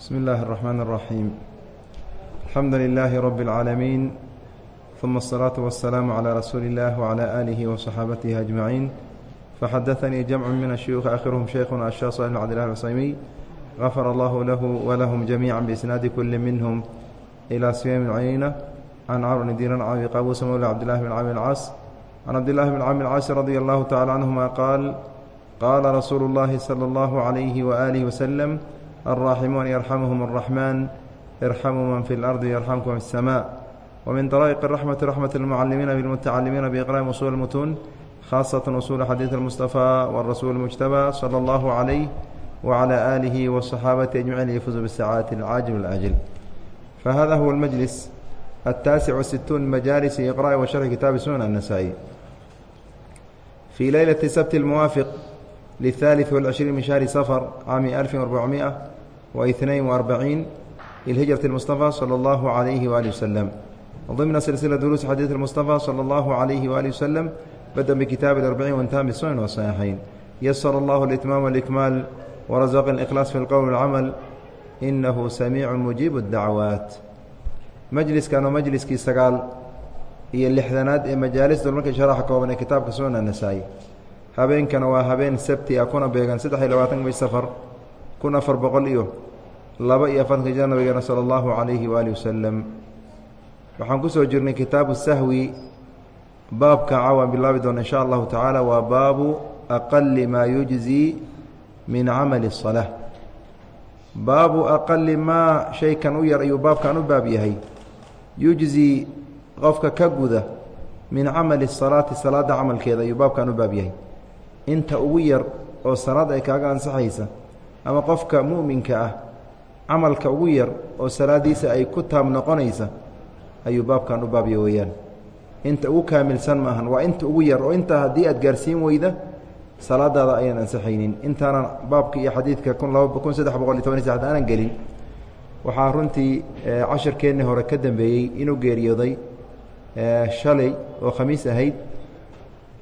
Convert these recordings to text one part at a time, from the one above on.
بسم الله الرحمن الرحيم الحمد لله رب العالمين ثم الصلاة والسلام على رسول الله وعلى آله وصحابته أجمعين فحدثني جمع من الشيوخ آخرهم شيخنا الشيخ صالح بن عبد الله العثيمي غفر الله له ولهم جميعا بإسناد كل منهم إلى سفيان بن عيينة عن عمرو بن دينار عن قابوس مولى عبد الله بن عامر العاص عن عبد الله بن عامر العاص رضي الله تعالى عنهما قال قال رسول الله صلى الله عليه وآله وسلم الراحمون يرحمهم الرحمن ارحموا من في الأرض يرحمكم في السماء ومن طرائق الرحمة رحمة المعلمين بالمتعلمين بإقراء أصول المتون خاصة أصول حديث المصطفى والرسول المجتبى صلى الله عليه وعلى آله والصحابة أجمعين يفوزوا بالسعادة العاجل والآجل فهذا هو المجلس التاسع والستون مجالس إقراء وشرح كتاب سنن النسائي في ليلة سبت الموافق للثالث والعشرين من شهر صفر عام ألف وأربعمائة واثنين وأربعين للهجرة المصطفى صلى الله عليه وآله وسلم ضمن سلسلة دروس حديث المصطفى صلى الله عليه وآله وسلم بدأ بكتاب الأربعين وانتهى بالسنن والصحيحين يسر الله الإتمام والإكمال ورزق الإخلاص في القول والعمل إنه سميع مجيب الدعوات majliskan oo majliskii sagaal iyo lixdanaad ee majaalis dulmarkii sharaxa kooban ee kitaabka sunan anasaa'i habeenkana waa habeen sabti ah kuna beegan saddex iyo labaatanka bish safar kun afar boqol iyo laba iyo afartanka jir nabigeena sala allahu calayhi waaalih wasalam waxaan ku soo jirnay kitaabu sahwi baabka cawaan bilaabi doona insha allahu tacaala waa baabu aqali maa yujzi min camali الsalaa baabu aqali maa shaykan u yar ayuu baabkan u baab yahay. Yujzi qofka ka guda min camali salaati salaada camalkeeda ayuu baabkan u baab yahay. Inta ugu yar oo salaad ay kaaga ansaxaysa ama qofka muminka ah camalka ugu yar oo salaadiisa ay ku taab noqonaysa ayuu baabkan u baabya weeyaan. Inta ugu kaamilsan maahan waa inta ugu yar oo intaa haddii aad gaarsiin weyda salaadaada ayaan ansaxaynin intaanan baabka iyo xadiidka kun laba kun saddex boqol iyo toban saxd aanan gelin. Waxaa runtii eh, casharkeenni hore ka dambeeyey inuu geeriyooday eh, shalay oo khamiis ahayd.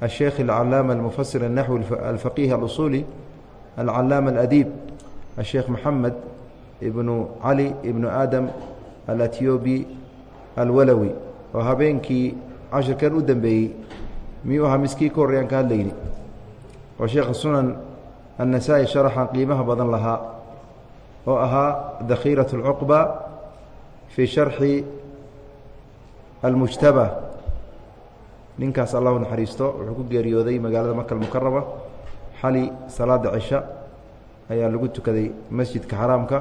Asheekh alcalaama almufasir الnaxwi alfaqiih alusuuli alcalaama aladiib. الsheekh moxamed ibnu cali ibnu aadam alatyobi alwalowi oo habeenkii cashirkan u dambeeyey miyuu ahaa miskii ka horreyaan ka hadlayni oo sheekha sunan الnasaa-i sharaxa qiimaha badan lahaa oo ahaa dakhiiraة الcuqba fii sharxi almujtaba ninkaas allahu naxariisto wuxuu ku geeriyooday magaalada maka almukarama xali salaada cisha ayaa lagu tukaday masjidka xaraamka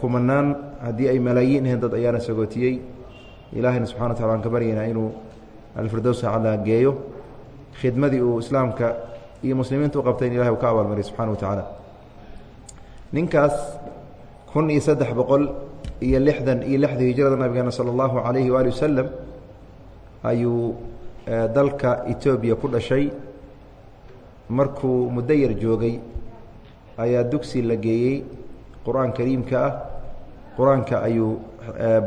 kumanaan. Haddii ay malaayiin ahayn dad ayaana sagootiyey. Ilaahayna subxana wa tacala aan ka baryaynaa inuu alfirdowsa calaa geeyo. Khidmadii uu islaamka iyo muslimiinta u qabtay in ilahay uu ka abaalmariy subxana wa tacaala ninkaas kun iyo saddex boqol iyo lixdan iyo lixdii hijrada nabigeena sala allahu calayhi waali wasalam ayuu dalka etoobiya ku dhashay. Markuu muddo yar joogay ayaa dugsi la geeyey. Qur'aan kariimka ah qur'aanka ayuu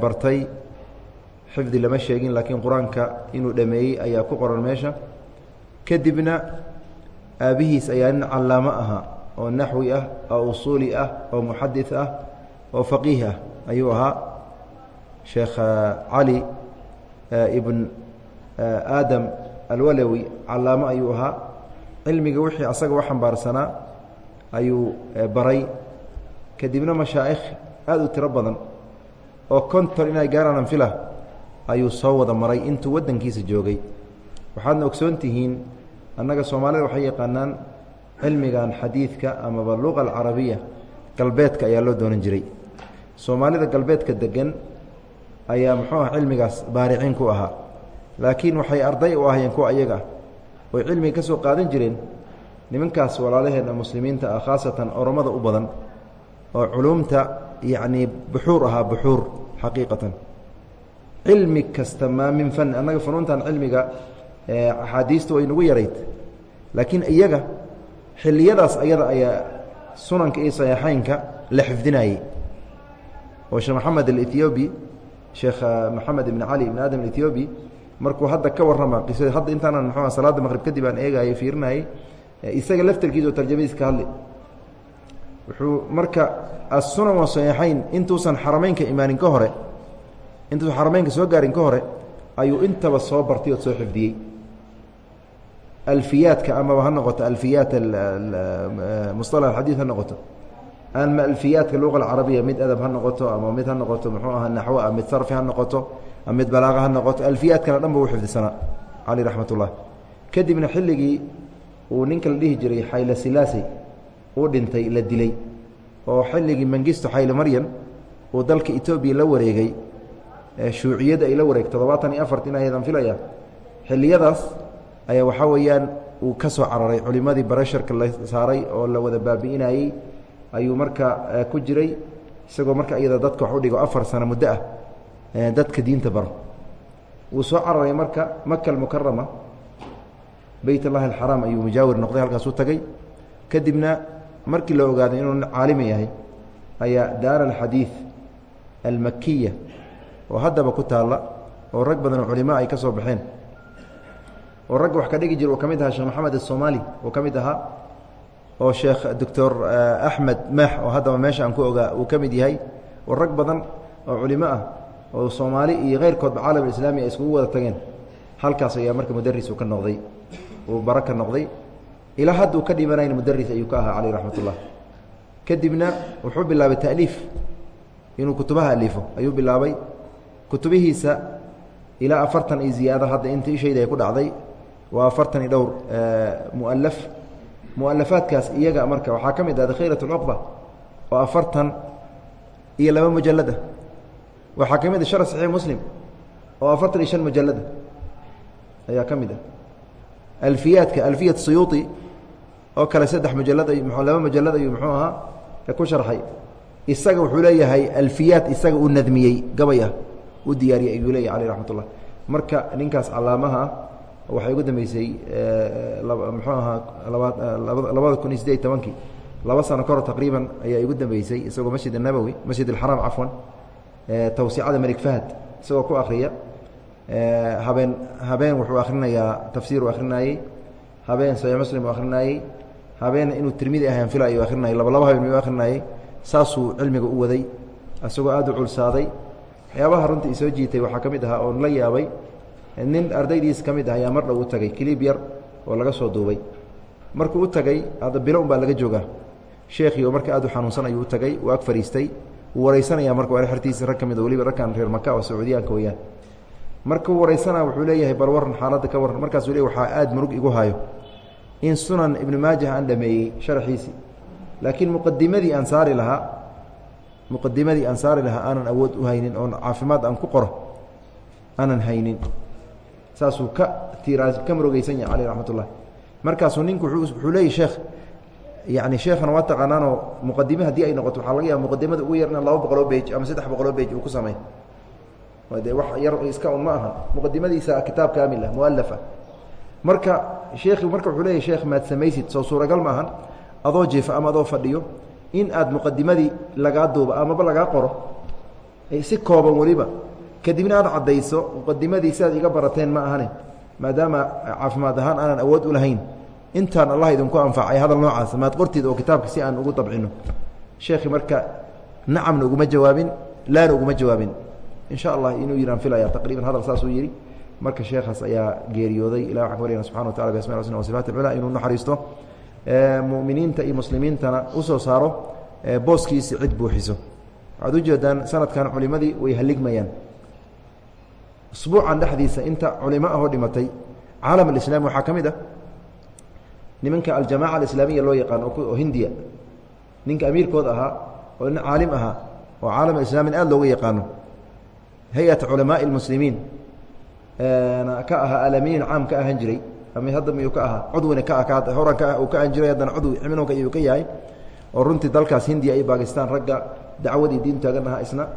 bartay. Xifdi lama sheegin laakiin qur'aanka inuu dhameeyey ayaa ku qoran meesha. Kadibna aabihiis ayaa nin callaamo ahaa oo naxwi ah oo usuuli ah oo muxadis ah oo faqiih ah ayuu ahaa. Sheekh cali ibn aadam alwalowi callaamo ayuu ahaa. Cilmiga wixii asaga u xambaarsanaa ayuu baray. Kadibna mashaa'ikh aada u tiro badan oo konton inay gaaraan anfila ayuu soo wada maray intuu waddankiisa joogay. Waxaadna ogsoon tihiin annaga soomaalida waxay yaqaanaan cilmigan xadiidka amaba luqa alcarabiya galbeedka ayaa loo doonan jiray. Soomaalida galbeedka degan ayaa muxuu ah cilmigaas baariciin ku ahaa. Laakiin waxay arday u ahayeen kuwa ayaga ah. Oy cilmiga ka soo qaadan jireen nimankaas walaalaheenna muslimiinta ah khaasatan oromada u badan oo culuumta yacnii buxuur ahaa buxuur xaqiiqatan. Cilmi kasta maa fan annaga funuuntan cilmiga axaadiistu way nagu yarayd. Laakiin iyaga xilliyadaas ayada ayaa sunanka iyo saxiixeynka la xifdinayey. Oo sheekh maxamed alethiobi sheekh maxamed ibn cali ibn aadam alethiobi markuu hadda ka warrama qisada hadda intaanan mxu salaada maqrib kadib aan eegayay fiirinayay isaga laftarkiisa oo tarjamadiis ka hadli. Wuxuu marka assunan wa saxiixayn intuusan xarameynka imaanin ka hore intuusan xarameynka soo gaarin ka hore ayuu intaba soo bartay oo soo xifdiyey. Alfiyaadka amaba ha noqoto alfiyaat musطalax xadiid ha noqoto. Ama alfiyaadka luqa alcarabiya mid adab ha noqoto ama mid ha noqoto muxuu aha naxwo mid sarfi ha noqoto ama mid balaaqa ha noqoto alfiyaadkana dhan ba u xifdisanaa cali raxmat kadibna xilligii uu ninka la dhihi jiray xayla silaasi uu dhintay la dilay oo xilligii mangisto xayle maryan uu dalka etoobiya la wareegay shuuciyadda ay la wareegay toddobaatan iyo afart inaydan filaya xilliyadaas ayaa waxaa weeyaan uu ka soo cararay. Culimadii barasharka la saaray oo la wada baabi'inayey ayuu marka ku jiray isagoo marka iyada dadka wax u dhigo afar sano muddo ah dadka diinta baro. Wuu soo cararay marka maka almukarama beyt اllahi alxaraam ayuu mujaawir noqday halkaasuu tagay. Kadibna markii la ogaaday inuu caalimi yahay ayaa daara alxadiid almakiya oo haddaba ku taalla oo rag badan oo culimo ay ka soo baxeen. Oo ragga wax ka dhigi jira uu ka mid ahaa sheekh maxamed asoomaali uu ka mid ahaa oo sheekh doctor axmed maax oo haddaba meesha aan ku ogaa uu ka mid yahay. Oo rag badan oo culimo ah oo soomaali iyo keyrkoodba caalam islaami ay iskugu wada tageen. Halkaas ayaa marka mudaris ka noqday uu bara ka noqday. Ilaa hadda uu ka dhimanayn mudaris ayuu ka ahaa caleyh raxmat ullah kadibna wuxuu bilaabay taaliif inuu kutubaha alifo ayuu bilaabay. Kutubihiisa ilaa afartan iyo ziyaado hadda inta ishayda ay ku dhacday. Waa afartan iyo dhowr mualaf mualafaadkaas iyaga marka waxaa ka mid ah dakhiirat اlcuqba oo afartan iyo laba mujalada waxaa ka mid a shar saxiix muslim oo afartan iyo shan mujalada ayaa ka mid ah alfiyaadka alfiyat suyuuطi oo kale saddex mujalad ay laba mujalad ayuu muxuu ahaa ku sharxay isaga wuxuu leeyahay alfiyaat isaga uu nadmiyey gabay ah u diyaariyey ayuu leeyahy aleyh raxmat ullah marka ninkaas calaamaha waxay ugu dambeysay muxuu ahaa labaa labada kun iyo sideed tobankii laba sano ka hor taqriiban ayaa igu dambeysay isagoo masjid الnabowi masjid اlxaraam cafwan tawsicada malik fahad isagoo ku akriya habeen habeen wuxuu akhrinayaa tafsiir uu akhrinayey habeen saxiix muslim uu akhrinayey habeen inuu tirmidi ahan fila ayuu akhrinayay laba laba habeen ayuu akhrinayey saasuu cilmiga u waday isagoo aada u culsaaday. Waxyaabaha runta isoo jiitay waxaa ka mid ahaa oon la yaabay nin ardaydiis ka mid ah ayaa mar dhow u tagay kiliib yar oo laga soo duubay. Markuu u tagay hadda bilo un baa laga joogaa. Sheekhii oo marka aad u xanuunsan ayuu u tagay uu ag fariistay wuu wareysanaya marka waa xertiisa rag ka mid waliba ragkan reer maka oo sacuudiyaanka weyaan markuu wareysana wuxuu leeyahay bal xaaladda ka waran markaasuu le waxaa aada murug igu hayo in sunan ibnu maajah aan dhameeyey sharaxiisii laakiin muqadimadii aan saari lahaa muqadimadii aan saari lahaa aanan awood u haynin oon caafimaad aan ku qoro aanan haynin. Saasuu ka tiraa ka murugeysan yahay caleyh raxmat markaasuu ninku wuxuu leeyahy sheekh yani sheekhana waa taqaanaanoo muqadime haddii ay noqoto waxaa laga yaaba muqadimada ugu yarna laba boqoloo bej ama saddex boqoloo bej uu ku samey de wax yar iska un ma aha. Muqadimadiisa kitaab kaamil ah ah marka sheekhi marka wuxuu leeyahy sheekh maad samaysid soo suuragal ma adoo jeefa ama adoo fadhiyo in aad muqadimadii lagaa duuba amaba lagaa qoro si kooban weliba kadibna aad caddayso muqadimadii sidaad iga barateen ma ahane maadaama caafimaad ahaan aanan awood u lahayn intaan allah idinku anfacay hadal noocaas maad qortid oo kitaabka si aan ugu dabcino. Sheekhi marka nacamna uguma jawaabin laana uguma jawaabin in sha allah inuu yihaan filaya taqriban hadal saasuu yihi marka sheekhaas ayaa geeriyooday ilah waxaan ka baryana subxana wa tacala biasma husna wa sifaat alculaa inuu naxariisto. Muminiinta iyo muslimiintana u soo saaro booskiisi cid buuxiso. Waxaad ujeedaan sanadkan culimadii way haligmayaan. Usbuucan dhexdiisa inta culimo ahoo dhimatay caalam alislaami waxaa ka mid ah nimanka aljamaca alislaamiya loo yaqaan oo hindiya. Ninka amiirkood ahaa oo nin caalim ahaa oo caalam alislaamin aad looga yaqaano hay'at culamaai اlmuslimiin ka ahaa alamiyin caam ka ahaan jiray. Ama hadda miyuu ka ahaa cudwina ka horan ka ka ahan jiray haddana cudwi xibinka iyuu ka yahay. Oo runtii dalkaas hindiya iyo bakistan ragga dacwadii diin taagan ahaa isna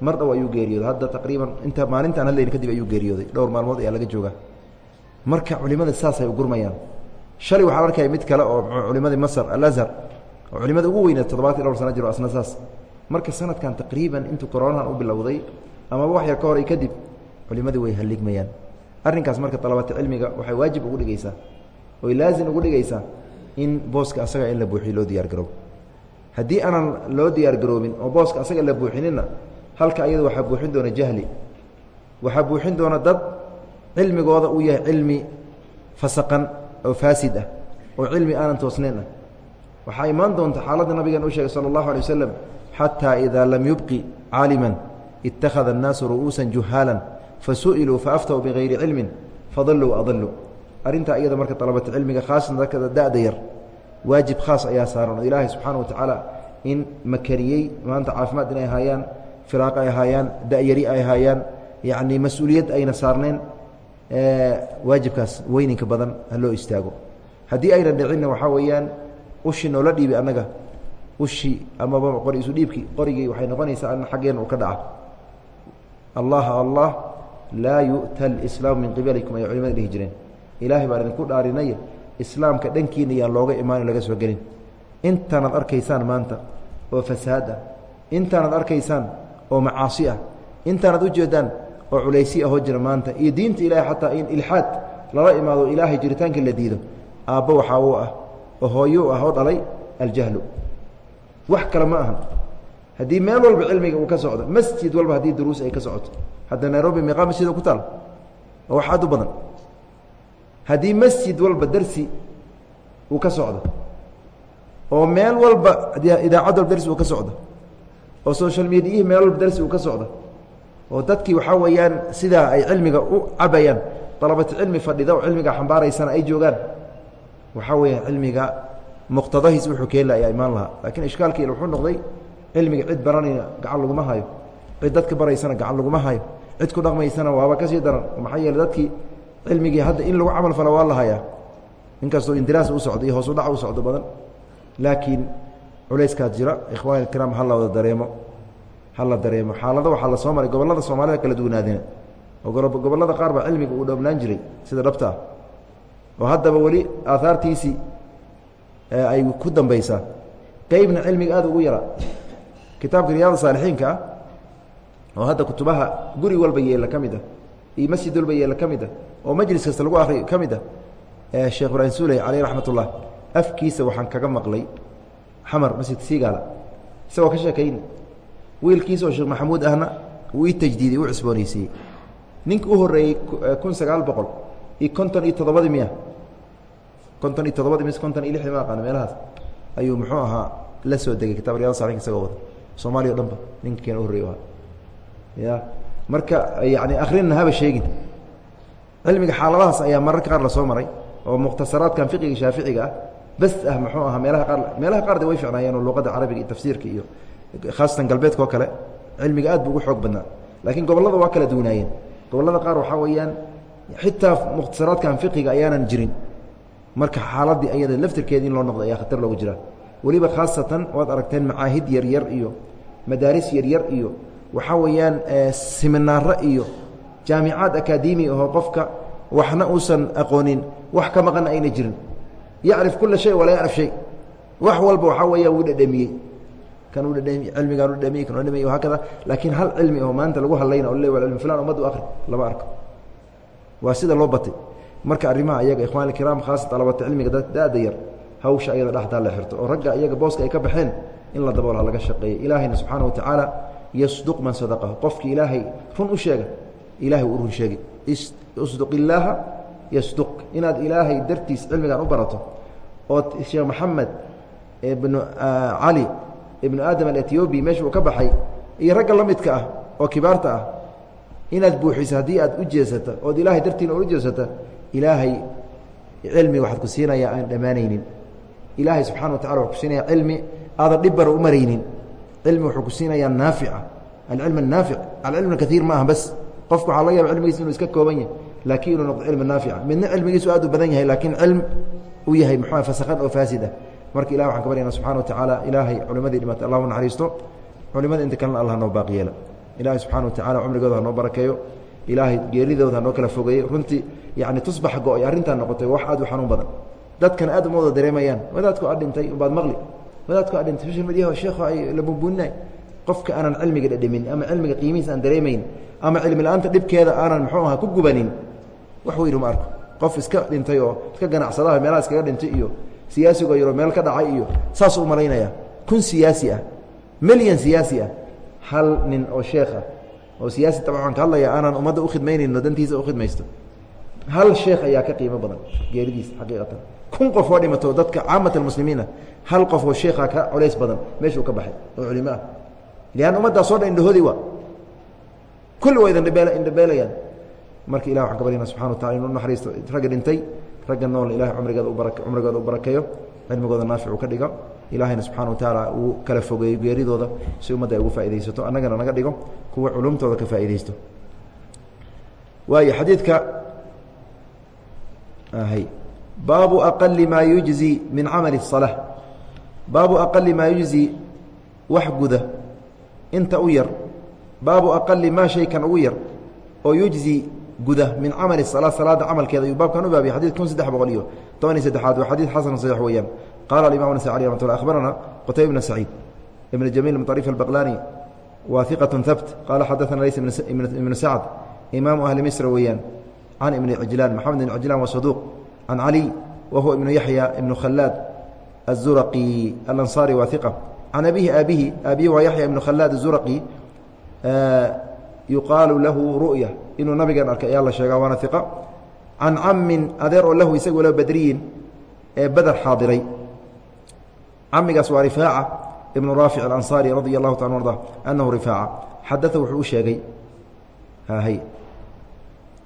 mar dhow ayuu geeriyooday. Hadda taqriiban inta maalintaan hadlayn kadib ayuu geeriyooday. Dhowr maalmood ayaa laga joogaa. Marka culimada saasay u gurmayaan. Shalay waxaan arkaya mid kale oo culimadii masr alazhar. Oo culimada ugu weyneed toddobaatan dhowr sana jiro asna saas. Marka sanadkan taqriiban intuu coronahan u bilowday amaba wax yar ka horay kadib culimadii way haligmayaan arrinkaas marka dalabata cilmiga waxay waajib ugu dhigaysaa oy laazim ugu dhigaysaa in booska asaga in la buuxiyo loo diyaar garow. Haddii aanan loo diyaar garoobin oo booska asaga la buuxininna halka iyada waxaa buuxin doona jahli. Waxaa buuxin doona dad cilmigooda uu yahay cilmi fasaqan oo faasid ah oo cilmi aanan toosnayn ah. Waxaa imaan doonta xaaladda nabigan u sheegay sala allahu alay wasalam xataa idaa lam yubqi caaliman ittakhada annaasu ru'uusan juhaalan fasu'iluu faaftaw bigayri cilmin fadalluu adalluu arrintaa iyada marka dalabata cilmiga khaasatan dadka da'da yar waajib khaas ayaa saaran oo ilaahay subxaana wa tacaala in makariyey maanta caafimaad inay haayaan firaaq ay haayaan da'yari ay haayaan yacnii mas'uuliyad ayna saarneen waajibkaas weyninka badan ha loo istaago haddii ayna dhicinna waxaa weeyaan ushi noola dhiibi annaga ushi amaba qori isu dhiibki qorigii waxay noqonaysaa an xaggeenna uu ka dhaca allah allah laa yu'ta alislaamu min qibalikum ay culimada dhihi jireen. Ilaahay baan idinku dhaarinaya islaamka dhankiina yaan looga imaano laga soo gelin. Intaanaad arkaysaan maanta oo fasaad ah intaanaad arkaysaan oo macaasi ah intaanaad ujeedaan oo culaysi ahoo jira maanta iyo diinta ilahay xataa in ilxaad lala imaado ilaahay jiritaanka la diido aabbo waxaa uu ah oo hooyo u ah oo dhalay aljahlu. Wax kale ma ahan haddii meel walba cilmiga uu ka socdo masjid walba haddii duruus ay ka socoto. Hadda nairobi meeqaa masjida ku taal wax aad u badan. Haddii masjid walba darsi uu ka socdo oo meel walba idaacad walba darsi uu ka socdo oo social mediahi meel walba darsi uu ka socdo oo dadkii waxaa weeyaan sidaa ay cilmiga u cabayaan dalabati cilmi fadhida oo cilmiga xambaaraysana ay joogaan waxaa weeyaan cilmiga muqtadahiis wuxuu keeni ayaa imaan lahaa. Laakiin ishkaalkiil wuxuu noqday cilmiga cid baranayna gacan laguma hayo. Cid dadka baraysana gacan laguma hayo. Cid ku dhaqmaysana waaba ka sii daran. Maxaa yeele dadkii cilmigii hadda in lagu camal fala waa la hayaa. Inkastoo indiraas u socdo iyo hoos u socdo badan. Laakiin culayskaad jira ikhwaani ikraam ha la dareemo. Ha la dareemo. Xaalado waxaa la soo maray gobollada soomaalida kala duwanaadina oo gobollada qaar baa cilmiga uu dhoobnaan jiray sida dhabta. Ah oo haddaba weli aahaartiisii ay ku dambaysaa. Qeybna cilmiga aad ugu yaraa kitaabka riyaada saalixiinka ah oo hadda kutubaha guri walba yeela ka mid ah iyo masjid walba yeela ka mid ah oo majlis kasta lagu akriyo ka mid ah sheekh ibraahim suuley caleyh raxmat afkiisa waxaan kaga maqlay xamar masjidka siigaala isagoo ka sheekayn wiilkiisa oo sheekh maxamuud ahna wuu ii tajdiiday u cusboonaysiiyey. Ninka u horreeyey kun sagaal boqol iyo konton iyo toddobadii miya konton iyo toddobadii mis konton iyo lixdii ma aqaana meelahaas ayuu muxuu ahaa la soo degay kitab riyada salinka isagoo wada soomaaliya o dhan ba ninka keena u horrey ya marka yani akrinna haba sheegin. Cilmiga xaaladahaas ayaa mararka qaar la soo maray oo mukhtasaraadkan fiqiga shaaficiga ah bas ah muxuu ahaa meelaha qaar meelaha qaar de way ficnaayeen oo luqadda carabiga iyo tafsiirka iyo khaasatan galbeedka oo kale cilmiga aad bu ugu xoog badnaa. Laakiin gobollada waa kala duwanaayeen. Gobollada qaar waxaa weeyaan xitaa mukhtasaraadkan fiqiga ayaanan jirin. Marka xaaladii ayada laftirkeeda in loo noqdo ayaa khatar loogu jiraa weliba khaasatan waad aragteen macaahid yaryar iyo madaaris yaryar iyo waxaa weeyaan siminaaro iyo jaamicaad akaademi ahoo qofka waxna uusan aqoonin wax ka maqanna ayna jirin. Yacrif kula shay walaa yacrif shay. Wax walba waxaa weeyaan wuu dhadhamiyey. Kan uu dhadhamiy cilmigaan u dhadhamiy kan u dhadhamiy hakada laakiin hal cilmi oo maanta lagu hadlayna o le waa cilmi fulan ummaddu akri lama arko. Waa sida loo batay. Marka arrimaha ayaga ikhwan ikiraam khaasa dalabata cilmiga da-da yar hawsha ayada dhexdaa la xirto oo ragga iyaga booska ay ka baxeen in la daboolha laga shaqeeya ilaahayna subxaana wa tacaala yasduq man sadaqahu. Qofki ilaahay run u sheega ilahay uu run sheegi isduq illaaha yasduq. Inaad ilaahay dartiis cilmigan u barato ood sheekh maxamed ibnu cali ibnu aadam aletiobi meesha uu ka baxay iyo ragga la midka ah oo kibaarta ah inaad buuxiso haddii aad u jeesato ood ilaahay dartiina ula jeesata ilaahay cilmi waxaad ku siinayaa aan dhammaanaynin ilaahay subxana wa tacala wuxuu ku siinaya cilmi aadan dhibbara u maraynin. Cilmi wuxuu ku siinayaa naafica. Alcilm anaafic alcilm kaiir ma aha bas. Qofku waxaa laga yaba cilmigiisa inuu iska kooban yahay laakiin inuu noqdo cilmi naafica. Midna cilmigiisu aad u badan yahay laakiin cilm uu yahay muxua fasakhan oo faasid ah marka ilah waxaan ka baryana subxana wa tacaala ilaahay culimadii dhimatay allahu naxariisto. Culimada inta kalena allah noo baaqi yeela. Ilaahay subxana wa tacala cumrigooda hanoo barakeeyo. Ilaahay geeridooda hanoo kala fogeeyo. Runtii yani tusbax go'ay arrintaa noqotay wax aad u xanuun badan dadkana aad uma wada dareemayaan. Wadaadku a dhintay baad maqli. Wadaadku a dhintay social mediyaha sheekhu ay la bunbuuninay qofka aanan cilmiga dhadhamin ama cilmiga qiimihiis aan dareemayn ama cilmi la'aanta dhibkeeda aanan muxuu aha ku gubanin wax weynu ma arko. Qof iska dhintay oo iska ganacsadaha meelaha iskaga dhintay iyo siyaasigo yaroo meel ka dhacay iyo saasuu u malaynaya kun siyaasi ah milyan siyaasi ah hal nin oo sheekh oo siyaasi waxaan ka hadlaya aanaan ummadda ukhidmaynayno dantiisa ukhidmaysto hal sheekh ayaa ka qiimo badan geeridiisa xaqiiqatan kun qof oo dhimato dadka caamat almuslimiina hal qof oo sheekha ka culays badan meeshuu ka baxay oo culimo ah. Ummaddaasoo dhan indhahoodii waa kulli waa indhabeelayaan marka ilah waxaan ka baryana wa tacala inu naxariisto ragga dhintay ragga nool ilahay cumrigooda u barakeeyo cilmigooda naafic uu ka dhigo. Ilaahayna subxana wa tacaala uu kala fogeeyo geeridooda si ummadda ay ugu faaidaysato annagana naga dhigo kuwa culumtooda ka faaidaysto waayo xadiidka baabu aqali maa yujzi min camali الصalaa baabu aqali maa yujzi wax guda inta u yar baabu aqali maa shaykan ugu yar oo yujzi guda min camali الصalaa salaada camalkeeda ayuu baabkan u baabiya xadid kun saddex boqol iyo toban iyo saddexaad waa xadiid xasan saxiix weeyaan qala alimam nasai alي ramat lla akhbarana qutayb bn saciid ibn jamiil bn طariif albaqlani wa iqaة habt qala xadaثana lays ibnu sacd imaamu ahli misr weeyaan can ibni cijlaan maxamed ibn cijlaan waa saduuq can cali wa huwa ibnu yaxya ibnu khalaad الzuraqi alanصari waa iqa can abihi aabihi aabihi waa yaxya ibnu khalaad الzuraqi yuqaalu lahu ru'ya inuu nabigan arkay ayaa la sheegaa waana iqa can camin adeer oo lahu isagu la badriyin ee beder xaadiray camigaas waa rifaaca ibnu raafic alanصari radia allahu taala arda anahu rifaaca xadaa wuxuu u sheegay hy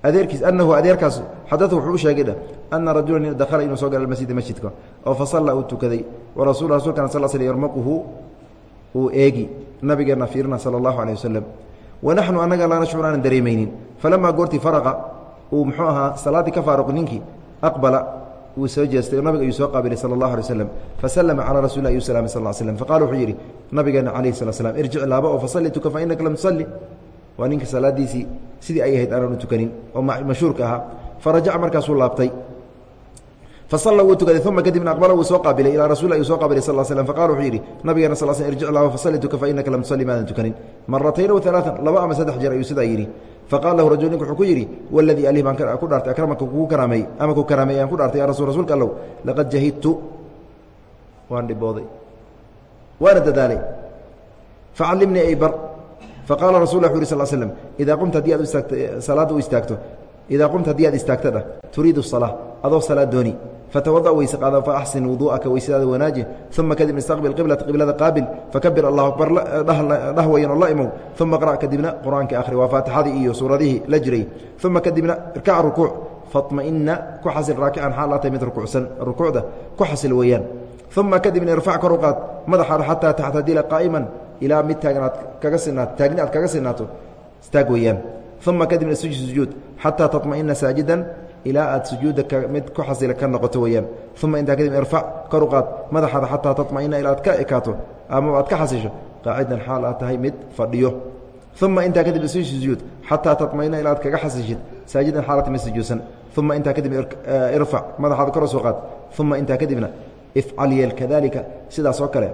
adeerkiis anahu adeerkaas xadaa wuxuu u sheegay dheh ana dakhala inuu soo gala masjida masjidka oo fasalla uu tukaday warasul rasulkana sal sl yarmaquhu uu eegi nabigeena fiirina sala allahu alيh wasalam wanaxnu annaga laa nashcur aanan dareemaynin falamaa goortii faraqa uu muxuu ahaa salaaddii ka faaruq ninkii aqbala wuu soo jeestay nabiga ayuu soo qaabilay sala allah alay waslam fasalama calaa rasulillah ayuu salamay sal slm faqala wuxuu yidhi slat slam irjic laaba oo fasalli tuka fa innaka lam tusalli waa ninka salaadiisii sidii ay ahayd aanan u tukanin oo mashhuurka ahaa. Farajaca markaasuu laabtay. Fasalla wuu tukaday uma kadibna aqbala wuu soo qaabilay ilaa rasul ayuu soo qaabilay sal slm faqala wuxuu yidhi nabigeena sal sl irjic laaba fasalli tuka fa innaka lam tusalli maadan tukanin. Maratayn w alaaan laba ama saddex jeer ayuu sidaa yidhi. Faqala lahu rajul ninku wuxuu ku yidhi waladii alih baan ku dhaartay akramaka kugu karaameey ama ku karaameey aan ku dhaartay ya rasul rasuulka allow laqad jahidtu. Waan dhibooday. Waana dadaalay. Facallimnii ay bar faqala rasul wxu yh sl slm idaa qumta haddii aad istaagto salaadda u istaagto idaa qumta haddii aad istaagtadha turiidu salaa adoo salaad dooni fatawada weyse qaada faaxsin wuduu'aka weysadaada wanaaji uma kadibna istaqbil qiblata qiblada qaabil fakabir allahu akbar dhah wayan oo la imow uma qra' kadibna qur'aanka akhri waa faatixadii iyo suuradihii la jiray uma kadibna irkac rukuuc faطma'ina ku xasil raakican xaalaatay mid rukuucsan rukuucda ku xasil weeyaan uma kadibna irfac kor u qaad madaxaada xataa taxtadila qaa'iman ilaa mid taagnaad kaga sinaato taagni aad kaga sinaato istaag weeyaan uma kadibna sujud sujuud xataa taطma'ina saajidan ilaa aad sujuudda mid ku xasila ka noqoto weeyaan uma intaa kadib irfac kor u qaad madaxaada xataa taطma'ina ilaa aad ka ekaato ama aad ka xasisho qaacidan xaal aad tahay mid fadhiyo uma intaa kadib sujud sujuud xataa taطma'ina ilaa aad kaga xasishid saajidan xaalata mid sujuudsan uma intaa kadib irfac madaxaada kor soo qaad uma intaa kadibna ifcal yeel kadalika sidaas oo kale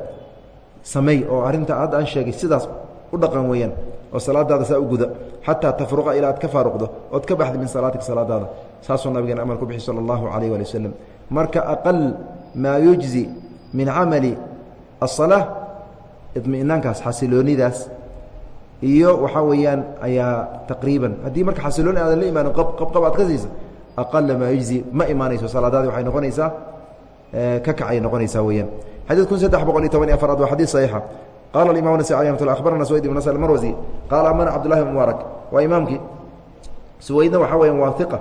sameey oo arrinta hadda aan sheegay sidaas u dhaqan weeyaan oo salaadaada saa u guda xataa tafruqa ilaa aad ka faaruqdo ood ka baxda min salaatika salaadaada. Saasuu nabigeen amar ku bixi sala allahu calayh waali wasalam marka aqal maa yujzi min camali aلsalaa idminaankaas xasiloonidaas iyo waxaa weeyaan ayaa taqriiban. Haddii marka xasilooni aadan la imaanin qabqab aad ka siisa aqala maa yujzi ma imaanayso salaadaadi waxay noqonaysaa ka kacay noqonaysaa weeyaan xadيث kun saddex boqol iyo toban iyo afaraad waa xadيث صaxiixa qala الimam نسي عليه رحمة الله أخبرنا سويد بن نصر المروزي قال أmana cبدالله بن مبارك waa imaamkii سويدna waxaa weya waa ثiقة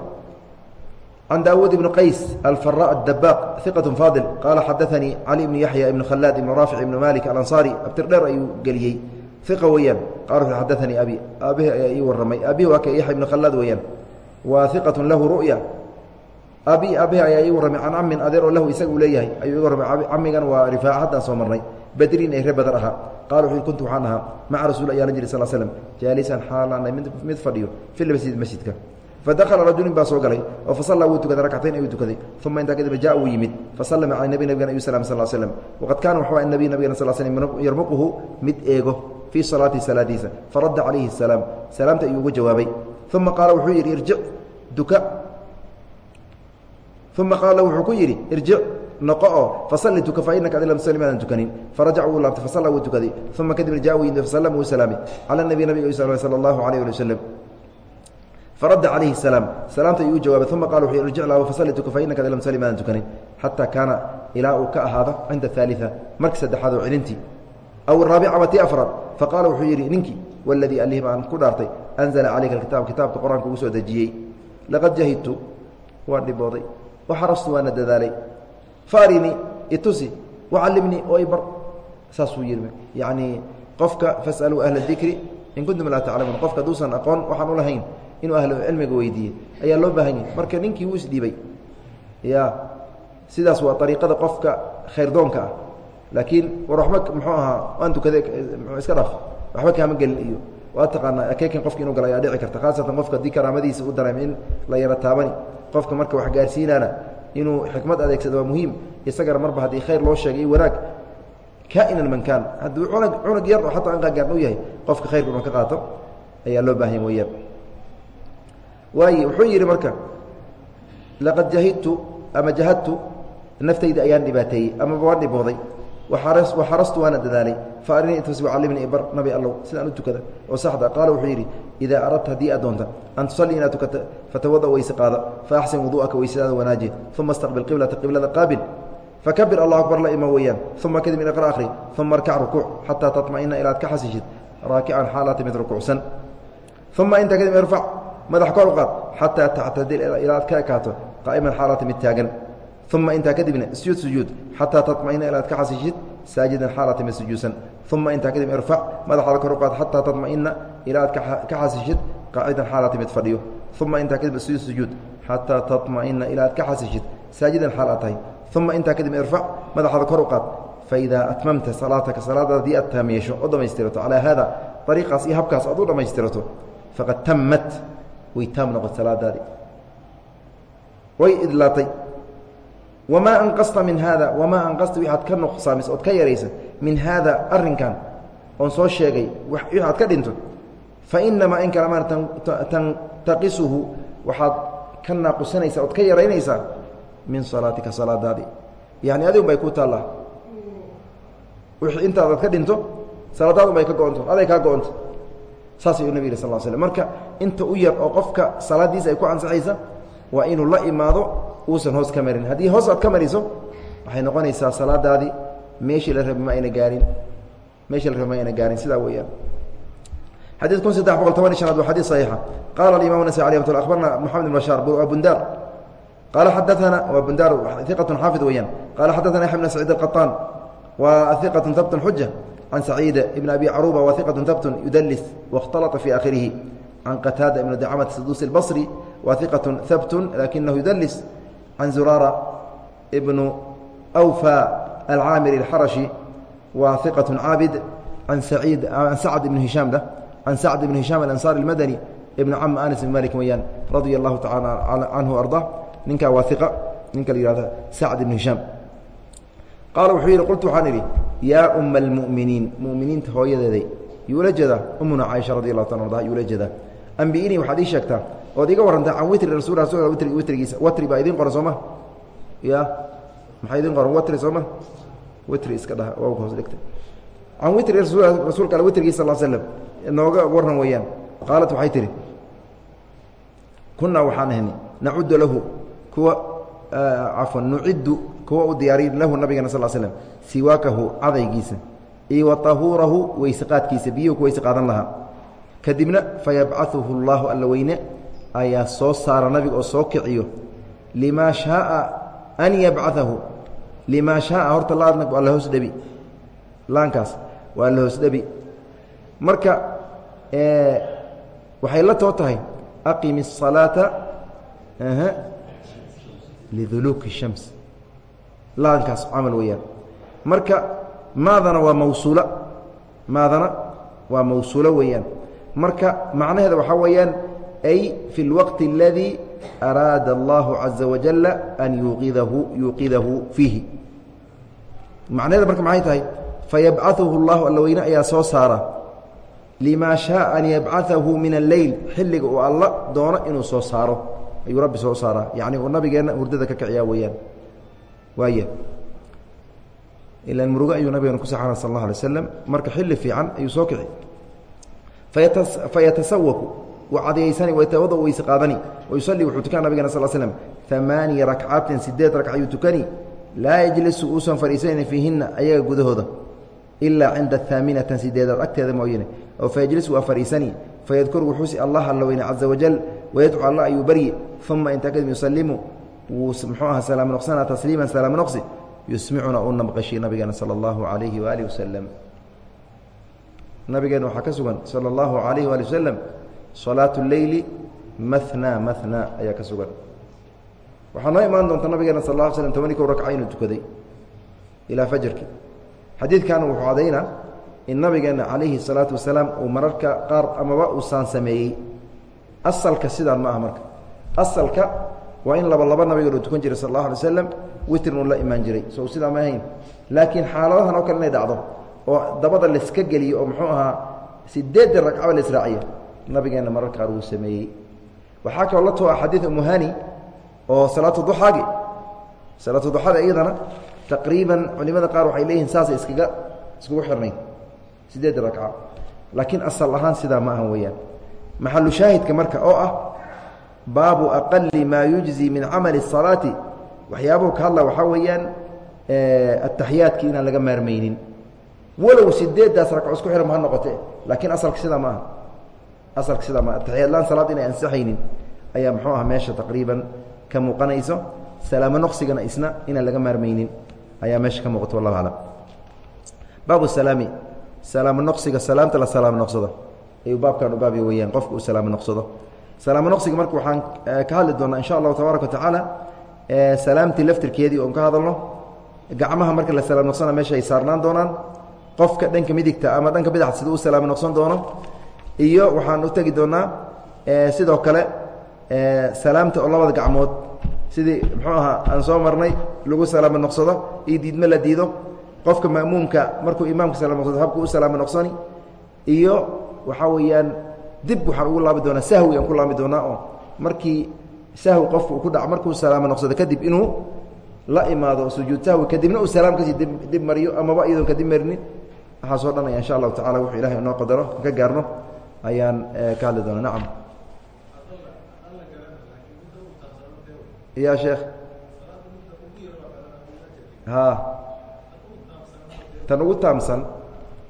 عن داود بن qays الفراء الدباq ثiقة فاضل qala xadaثني علي بن يحيى بن khلاad بن رافع بن مالك الأنصاري abtir dheer ayuu geliyey ثiقة weeyaan qala xadaثني abi aabihi ayaa ii waramay aabihi waa ka yaحya بن khلاad weeyaan wa ثiqaة lahu ru'ya abi aabihi ayaa ii warramay can camin adeer oo lahu isaga uu leeyahay. Ayuu iga warramay camigan waa rifaaca haddaan soo marnay. Badrin ay ree badan ahaa. Qala wuxu kuntu waxaan ahaa maca rasul ayaa la jiri sal slm jaalisan xaalaana mid fadhiyo fi masjid masjidka. Fadakhala rajulin baa soo galay oo fasallaa wuu tukaday rakcatayn ayuu tukaday. Uma intaa kadibna ja wuu yimid. Fasallama cala nabi nabigan ayuu salam sal slm waqad kaana waxaa nabiy nabigana sal slm yarmuquhu mid eego fii salaatihi salaadiisa. Faradda calayhi salaam. Salaamta ayuu uga jawaabay. Uma qaala wuxuu yidhi irjic duka uma qaala wuxuu ku yidhi irjic noqo oo fasalli tuka fa innaka adi lam tusalli maadan tukanin farajac wuu laabtay fasalla wuu tukaday uma kadibna jaa wuu yimid fasallama wuu salaamay cala nabiy nabiga u sala sala allahu alayh ali wasalam faradda calayhi salaam salaamta ayuu u jawaabay uma qala wuxuu irjic laa fasalli tuka fa innaka adi lam tusalli maadan tukanin xataa kaana ilaa uu ka ahaado cinda haalia markii saddexaad oo celintii aw araabica wa ti afraad faqaala wuxuu yidhi ninkii waladii alihim aan ku dhaartay anzala calayka alkitaab kitaabka qur'aanka ugu soo dejiyey laqad jahidtu waan dhibooday waxarastu waana dadaalay. Faarinii itusi wacallimnii oo ibar saasuu yidhi yacnii qofka fasaluu ahla dikri in kuntum laa taclamuun. Qofka hadduusan aqoon waxaan u lahayn inuu ahlu cilmiga weydiiye ayaa loo baahan yahay. Marka ninkii wuu isdhiibay ya sidaas waa ariiqada qofka khayrdoonka ah. Laakiin war waba muxuu ahaa waan tukade iska dhaaf? Waxba kaama gelin iyo. Waa taqaanaa akeekan qofka inuu gala ayaa dhici karta. Khaasatan qofka haddii karaamadiisa u dareema in la yaro taabani qofka marka wax gaarsiinaana inuu xikmad adeegsado waa muhiim isagana marba haddii khayr loo sheegay wanaag kaa'inan man kaan. Hadduu cunag cunag yar oo xataa anqagaarn u yahay qofka khayrka inu ka qaato ayaa loo baahanya weyaan waaye wuxuu yidhi marka laqad jahidtu ama jahadtu naftayda ayaan dhibaateeyey amaba waan dhibooday waxarastu waana dadaalay fa arinii intus callimnii bar nabi allow sidaan u tukada oo saxda qaala wuxuu yidhi idaa aradta haddii aad doonta an tusalli inaad tukata fatawada weyse qaada faaxsin wuduu'aka weysadaada wanaaji uma istaqbil qiblata qiblada qaabil fakabir allahu akbar la ima weeyaan uma kadib iqra akhri uma arkac rukuuc xataa taطma'ina ilaad ka xasishid raakican xaalaati mid rukuucsan uma intaa kadib irfac madax kor u qaad xataa tactadil ilaad ka ekaato qaa'iman xaalaati mid taagan uma intaa kadibna isjuud sujuud xataa taطmaina ilaad ka xasishid saajidan xaalata mid sujuudsan uma intaa kadib irfac madaxaada kor u qaad xataa taطmaina ilaa aad ka xasishid qaacidan xaalata mid fadhiyo uma intaa kadib isjuud sujuud xataa taطmaina ilaa aad ka xasishid saajidan xaal aad tahay uma intaa kadib irfac madaxaada kor u qaad faidaa atmamta salaataka salaadaadii aad taamyeesho oo dhammaystirato calaa haada ariiqaas iyo habkaas aad u dhammaystirato faqad tamat way taam noqot salaadaadii way idlaatay wamaa anqasta min haada wamaa anqasta waxaad ka nuqsaamis ood ka yaraysa min haada arrinkan oon soo sheegay waxaad ka dhinto fa inamaa in kale maan tantaqisuhu waxaad ka naaqusanaysaa ood ka yaraynaysaa min salaatika salaadaadii yani adigun bay ku taallaa intaadaad ka dhinto salaadaadun bay ka go-onto aday kaa go-onto saas ayuu nabig yiri sal l slm marka inta u yar oo qofka salaaddiisa ay ku ansaxaysa waa inuu la imaado uusan hoos ka marin haddii hoos aad ka mariso waxay noqonaysaa salaadaadii meeshii la rabi ma ayna gaarin meeshii la rabi ma ayna gaarin sidaa weeyaan xadيث kun saddex boqol toban i شhanaad wa xadيث صaحيixa qala الimam نasي عlيه mt abarna mحamed بن bشhاar bundar qala xadaثana waa bundar ثiqaة xaafid weeyaan qala xadaثana yaحya بن سacيid الqطاn wa ثiqaة habt xuja can سacيid بn abi caruba wa ثiqaة habt yudlis واkhtalطa fي akhirihi can qataada ibn dacmat sadusi الbصri wa ثiqaة habt lakinahu yudlis can zurara bnu أwfى alcaamiri الxaraشhi wa ثiqaة caabid can saciid an sacd ibn hishaam da can sacd ibn hishaam alansaari اlmadani ibn cam anas ibn malik weyaan radia allahu tacaala canhu arda ninkaa waa iqa ninka la yihahda sacd ibn hishaam qaala wuxuu yidhi qultu waxaan idhi yaa uma almu'miniin mu'miniinta hooyadeeday yuula jeeda umuna caaisha radi allahu taala arda yuula jeeda ambi'inii waxaad ii sheegtaa ood iga warrantaa can witri rasul rasul witri witrigiisa watri baa idiin qoran soo ma ya maxaa idiin qoran watri soo ma witri iska dhaha waa hoos dhigtay can witri rasuulka al witrgiisa sal slm nooga waran weeyaan. Qaalat waxay tihi kunaa waxaan ahnay nacudu lahu kuwa cafwan nuciddu kuwa u diyaariyin lahu nabigana sal slm siwaakahu cadaygiisa iyo wa tahuurahu weyseqaadkiisa biyuhu ku weyse lahaa. Kadibna fayabcaثuhu اllahu alla weyne ayaa soo saara nabiga oo soo kiciyo limaa shaaa an yabcaثahu limaa shaaa horta laadna waa la hoos dhebi laankaas waa la hoos dhebi marka waxay la too tahay aqim الصalaaةa liduluuki الshams laankaas camal weeyaan marka maadana waa mawsuula maadana waa mawsuulo weeyaan marka macnaheeda waxaa weeyaan ay fi اlwaqti اladii araada اllahu caزa wajala an yuqidahu yuuqidahu fiihi macnaheeda marka maxay tahay fayabcaثuhu اllahu alla weyne ayaa soo saara limaa shaaa an yabcaثahu min alleyl xilliga uu alla doono inuu soo saaro ayuu rabbi soo saaraa yacni uu nabigeenna hurdada ka kiciyaa weeyaan waaya ilan murugo ayuu nabigeena ku saxana sal allah alay slam marka xilli fiican ayuu soo kici fayatasawaku wuu cadayaysani waytawada weyse qaadani. Wayusalii wuxuu tukana nabigena sal slm amaaniya rakcatin sideed rakc ayuu tukani. Laa yajlisu uusan fadhiisanayni fiihinna ayaga gudahooda ilaa cinda haaminatan sideedaad agteeda mooyane oo fayajlis waa fadhiisani. Fayadkuru wuxuusi allah alla weyne caza wajal wayadcu allah ayuu baryi uma intaa kadib yusalimu wuu muxuu aha salaam noqsana tasliiman salaam noqsi. Yusmicuna uuna maqashiy nabigeena sala allahu calayhi waaalih wasalam nabigeena waxaa ka sugan sala allahu calayhi waali wasalam salaatu leyli mathnaa mathnaa ayaa ka sugan. Waxaa noo imaan doonta nabigeena sal ly slm tobani kow rakca inuu tukaday ilaa fajarki xadiidkan wuxuu cadaynaa in nabigeena calayhi salaatu wasalaam uu mararka qaar amaba uu saan sameeyey asalka sidaan ma aha marka. Asalka waa in laba laba nabigeenu tukan jiray sal allahu alay slam witrnuu la imaan jiray. So sidaa ma ahayn. Laakiin xaaladahan oo kale inay dhacdo oo dabada laiska geliyo oo muxuu ahaa sideedda ragcaba la israaciyo nabigeena mararka qaar sameeyey. Waxaa kaloo la toa xadiid umuhani oo salaatu duxaagi salaatu duxada iyadana taqriiban culimada qaar waxay leeyihiin saasay iskaga iskugu xirnayn sideedda ragca laakiin asal ahaan sidaa ma ahan weeyaan. Maxalu shaahidka marka oo ah baabu aqali maa yujzi min camali الsalaati waxyaabuhu ka hadla waxaa weeyaan ataxiyaadki inaan laga maarmaynin. Walow sideeddaas ragco isku xiran ha noqote laakiin asalka sidaa ma aha asalka sidaa ma ataxiyaadlaan salaad inay ansaxaynin ayaa muxuu ah meesha taqriiban ka muuqanayso salaamo noqsigana isna inaan laga maarmaynin ayaa meesha ka muuqato wallahu aclam. Baabu salaami salaamo noqsiga salaamta la salaamo noqsado ayuu baabkan u baabya weyaan qofka uu salaamo noqsado salaamo noqsiga marka waxaan ka hadli doonaa insha allahu tabaaraka wa tacaala salaamtii laftirkeedii oon ka hadalno gacmaha marka la salaam noqsana meesha ay saarnaan doonaan qofka dhanka midigta ama dhanka bidaxda sida u salaamo noqson doono iyo waxaan u tegi doonaa sidoo kale salaamta oo labada gacmood. Sidii muxuu ahaa aan soo marnay lagu salaamo noqsado iyo diidme la diido. Qofka ma'muumka markuu imaamka salaam noqsado habka u salaamo noqsani iyo waxaa weeyaan dib waxaan ugu laabi doonaa sahwi aan ku laabi doonaa oo markii sahwi qofku ku dhac markuu salaamo noqsado kadib inuu la imaado sujuud sahwi kadibna uu salaam ka sii dib mariyo amaba iyadoon kadib marinin. Waxaasoo dhan aya insha allahu tacala wuxuu ilahay inoo qadaro ka gaarno ayaan ka hadli doonaa. Nacam ya sheekh. Ha tan ugu taamsan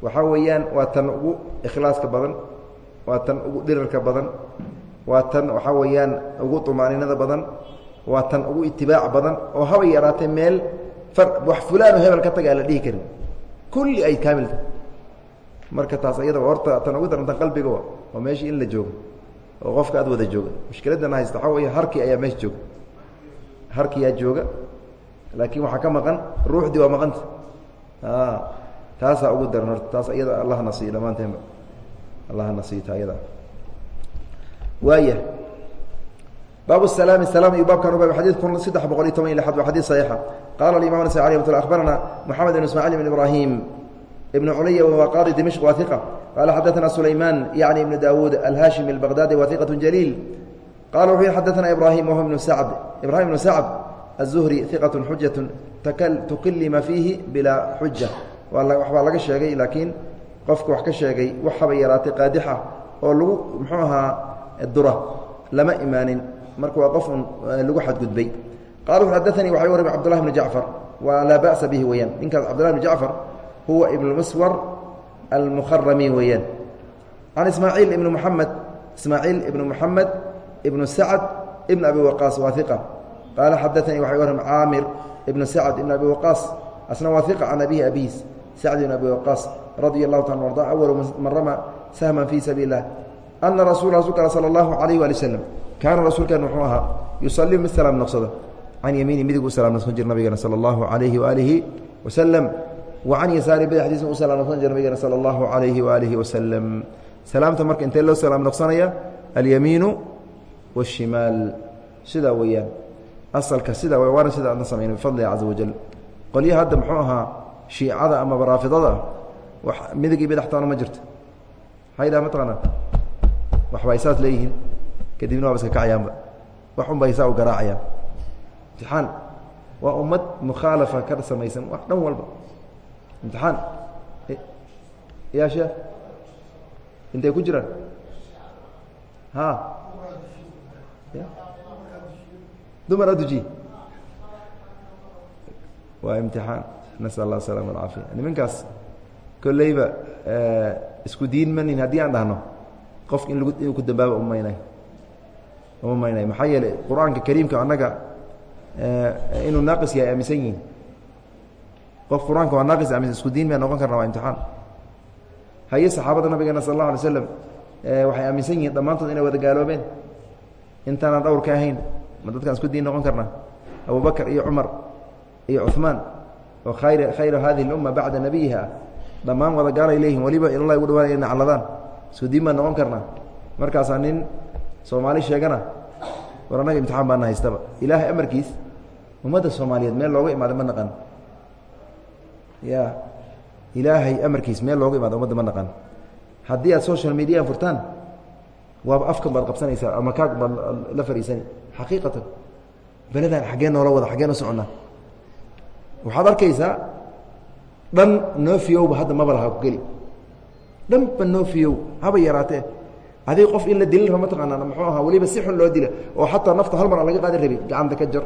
waxaa weeyaan waa tan ugu ikhlaaska badan waa tan ugu dhirarka badan waa tan waxaa weeyaan ugu طumaaninada badan waa tan ugu itibaac badan oo haba yaraatay meel wax fulaano hebel ka taga aan la dhihi karin. Kulli ay kaamilta marka taas ayada horta tan ugu darantan qalbiga oo meeshii in la joogo oo qofka aad wada jooga. Mushkiladana haysta waxaa weya harkii ayaa meesha jooga. Harkiyaa jooga laakiin waxaa ka maqan ruuxdii waa maqanta. Taasaa ugu daran horta taas iyada allahna siiyo dhammaanteenba allahna siita iyada waaya baabu salaami salaam iyo baabkan ubab xadid kun saddex boqol iyo toban iyo waa saxiixa. Qaala alimam nasai alih ramat akhbarana moxamed ibn ismaaciil ibn ibrahim ibn culya wa qaadi dimishq wa iqa qala xadaثana sulayman yacni ibn dawuud alhashimi albaqdadi wa iqaة jaliil qala wuxuu yihi xadaثana ibrahim wahuwa ibnu sacd ibrahim ibnu sacd الzuhri iqaة xujaة tukalima fiihi bilaa xuja waxbaa laga sheegay laakiin qofka wax ka sheegay wax haba yaraatay qaadixa oo lagu muxuu ahaa dura lama imaanin marka waa qof un lagu xadgudbay qala xadaanii waxay warrami cbdullahi bn jacfar waa laa ba'sa bihi weeyaan ninkaas cbdullahi bn jacfar huwa ibn muswar almukharami weeyaan. Can ismaaciil ibn muxamed ismaaciil ibn muxamed ibnu sacd ibn abi waqaas waa iqa qaala xadaanii waxay warrami caamir ibn sacd ibn abi waqaas asna waa iqa can abihi abiis sacd ibn abi waqaas radia allahu taala arda awalu man rama sahman fii sabiil lah ana rasul rasulka sala allahu calayh waali waslem kaana rasuulkan wuxuu ahaa yusalii mid salaam noqsado can yamiini midig u salam noqsan jir nabigeena sala allahu calayhi waaalihi wasalam wa can yasaari badaxdiisna u salaam noqsan jir nabigeena sala allahu calayhi waaalihi wasalam salaamta marka intee loo salaam noqsanaya alyamiinu waashimaal sidaa weeyaan asalka sidaa w waana sida adna samayna bifadliha caza wajal qolyaha hadda muxuu ahaa shiicada amaba raafidada wax midig iyo badaxtaana ma jirto haydaa mataqaanaa waxba ay saas leeyihiin kadibna waaba iska kacayaanba wax unba ay saa u garaacayaan imtixaan waa ummad mukhaalafa ka samaysan wax dhan walba imtixaan? Ya sheekh intay ku jiraan? Ya? Dumar aduji waa imtixaan. Nasal allah asalama alcaafiya nimankaas kolleyba isku diin manin haddii aan dhahno qofka in lagu inuu ku dambaaba umaynay uma maynay. Maxaa yeeley qur'aanka kariimka annaga inuu naaqis yahay aaminsan yihiin qof qur'aanka waa naaqis aaminsan isku diin baa noqon karna waa imtixaan. Haye saxaabada nabigeena sal allahu alay slam waxay aaminsan yihiin dhammaantood inay wada gaaloobeen. Intaanaan dhowr ka ahayn ma dadkaan isku diin noqon karna? Abubakr iyo cumar iyo cuثmaan oo khayr khayra hadihi اlumma bacda nabiyiha. Ah dhammaan wada gaalay leeyihiin waliba ilallah ugu dhawaanay ina calladaan isku diin baan noqon karnaa markaasaa nin soomaali sheegana war annaga imtixaan baana haystaba. Ilaahay amarkiis ummadda soomaaliyeed meel looga imaada ma naqan ya ilaahay amarkiis meel looga imaada umadda ma naqan haddii aad social mediaan furtaan waaba afkan baad qabsanaysaa ama kaag baad la fariisani. Xaqiiqatan beledan xaggee noola wada xaggee noo soconnaa waxaad arkaysaa dhan noofiyowba hadda maba laha geli. Dhanba noofiyow haba yaraatee. Adig qof in la dilin raba mataqaanaa muxuu ahaa weliba si xun loo dila oo xataa nafta hal mar aan laga qaadi rabi gacanta ka jar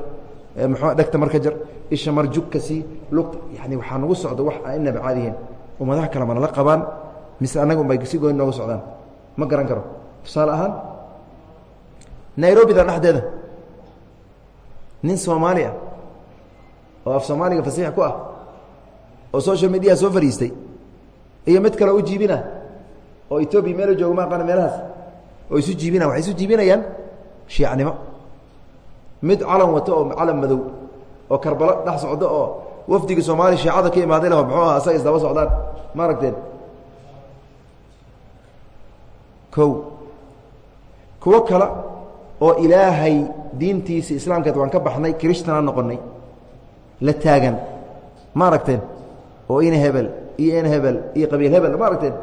mxu dhegta mar ka jar isha mar jug ka sii lugta yani waxaa nagu socda wax aan inaba caadihiin ummadaha kale manala qabaan mise annaga unbay si gooni nooga socdaan. Ma garan karo. Tusaale ahaan nairobida dhexdeeda nin soomaali ah oo af soomaaliga fasiix ku ah oo social mediaha soo fariistay iyo mid kale u jiibina oo etoobiya meelo jooga ma aqaana meelahaas oo isu jiibina waxay isu jiibinayaan shiicnimo mid calan wato oo calan madow oo karbalo dhex socdo oo wafdiga soomaaliya shiicada ka imaaday leh muxuu aha asaga isdaba socdaan ma aragteen? Kow kuwo kale oo ilaahay diintiisa islaamkeed waan ka baxnay kirishtanaa noqonnay la taagan ma aragteen? Oo ina hebel iyo ina hebel iyo qabiil hebel ma aragteen?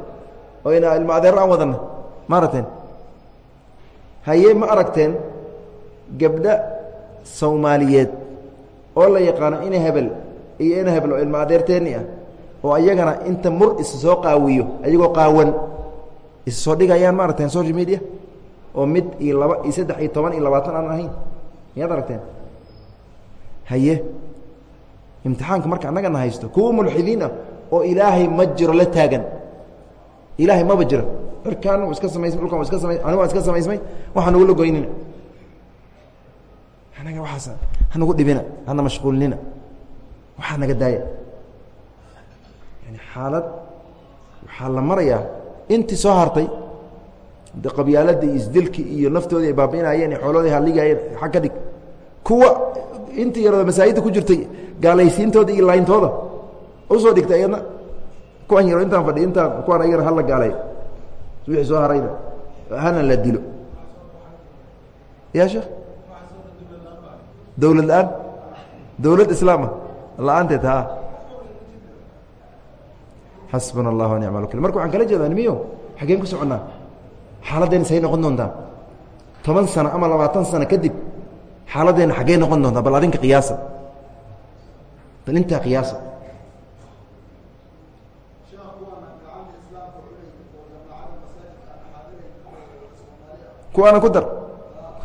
Oo ina ilma aan wadanna ma aragteen? Haye ma aragteen gabdha soomaaliyeed oo la yaqaano ina hebel iyo ina hebel oo ilma adeerteenni ah oo ayagana inta mur is soo qaawiyo ayagoo qaawan is soo dhigayaan ma aragteen social media oo mid iyo laba iyo saddex iyo toban iyo labaatan aan ahayn. Miyaad aragteen? Haye imtixaanka marka annagana haysto kuwa mulxidiin ah oo ilaahay ma jiro la taagan. Ilaahay maba jiro. Cirkaan iska samaysmay dhulkan wa iska samay anigu iska samaysmay waxaa nagula goynina anaga waaas hanagu dhibina hana mashquulinina waxaa naga daaya yani xaalad waxaa la marayaa intii soo hartay de qabyaaladii iyo isdilkii iyo naftoodii ay baabi'inayeen xooloodii hadligayeen xag ka dhig. Kuwa intii yarada masaajidda ku jirtay gaalaysiintooda iyo layntooda u soo dhigtay ayadna kuwan yaro intaan fadhi intaan kuwaan ayagana hala gaalay. Wixii soo harayna hana la dilo. Ya sheekh dawlad la'aan dawlad islaama la'aanteed ha xasbuna allah wa nicma alwakil marka waxaan kala jeedaa nimiyo xaggeen ku soconnaa. Xaaladdeena say noqon doontaa. Toban sano ama labaatan sano kadib xaaladdeena xaggey noqon doontaa. Bal adinka qiyaasa. Bal intaa qiyaasa. Kuwaana ku dar.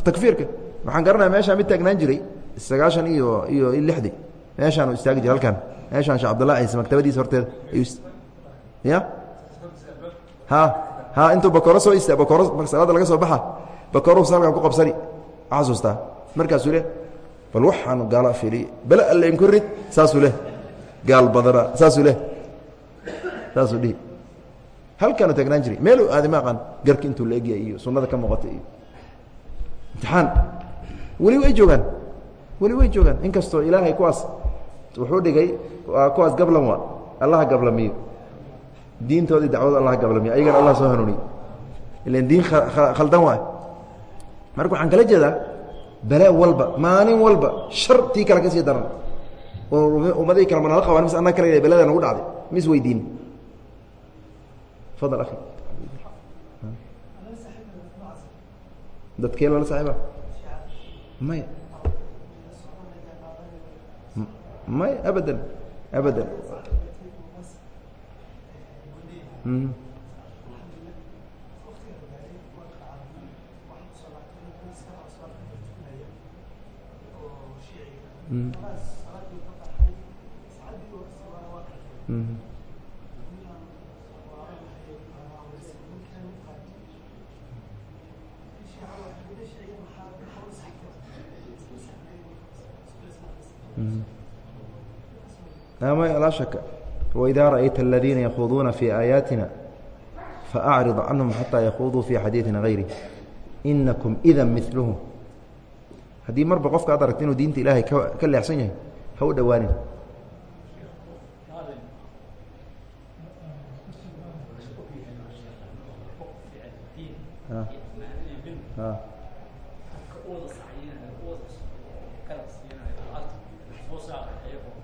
Takfiirka. Waxaan garanaya meeshaan mid taagnaan jiray sagaashan iyo iyo lixdii meeshaanu istaagi jiray halkan. Meeshaan shee abdallah ciise maktabadiisa horteeda ya? Ha ha intuu bakoro soo ista bakoro salaada laga soo baxa bakoro salkan ku qabsani. Xasuustaa markaasuu leh bal waxaanu gaala filiy bale alle inku rid. Saasuu leh gaal badana saasuu leh saasuu dhihi. Halkaanu taagnaan jiray. Meelu aadi ma aqaan garki intuu la egyahay iyo sunnada ka muuqata iyo imtixaan. Weli way joogaan weli way joogaan. In kastoo ilaahay kuwaas wuxuu dhigay kuwaas gablan waa. Allaha gablamiyo diintoodii dacwada allah gablamiyo ayagana allah soo hanuuniyo ilan diin khaldan waa. Marka waxaan kala jeedaa bale walba maalin walba shar tii kale ka sii daran. Oo ummadihii kale manala qabaan mis annaga kale belada nagu dhacday. Mis weydiin. Fadal akhi. Dadkeen lala saaxiiba? Maya may? Abadan. Abadan. Mm-hmm. laa shaka waida ra'ayta aladiina yakhuuduuna fii aayaatina faacrid canhum xataa yakhuuduu fii xadiidin hayri inakum ida miluhu haddii marba qofka ad aragta inuu diinta ilaahay ka leexsan yahay ha u dhowaanin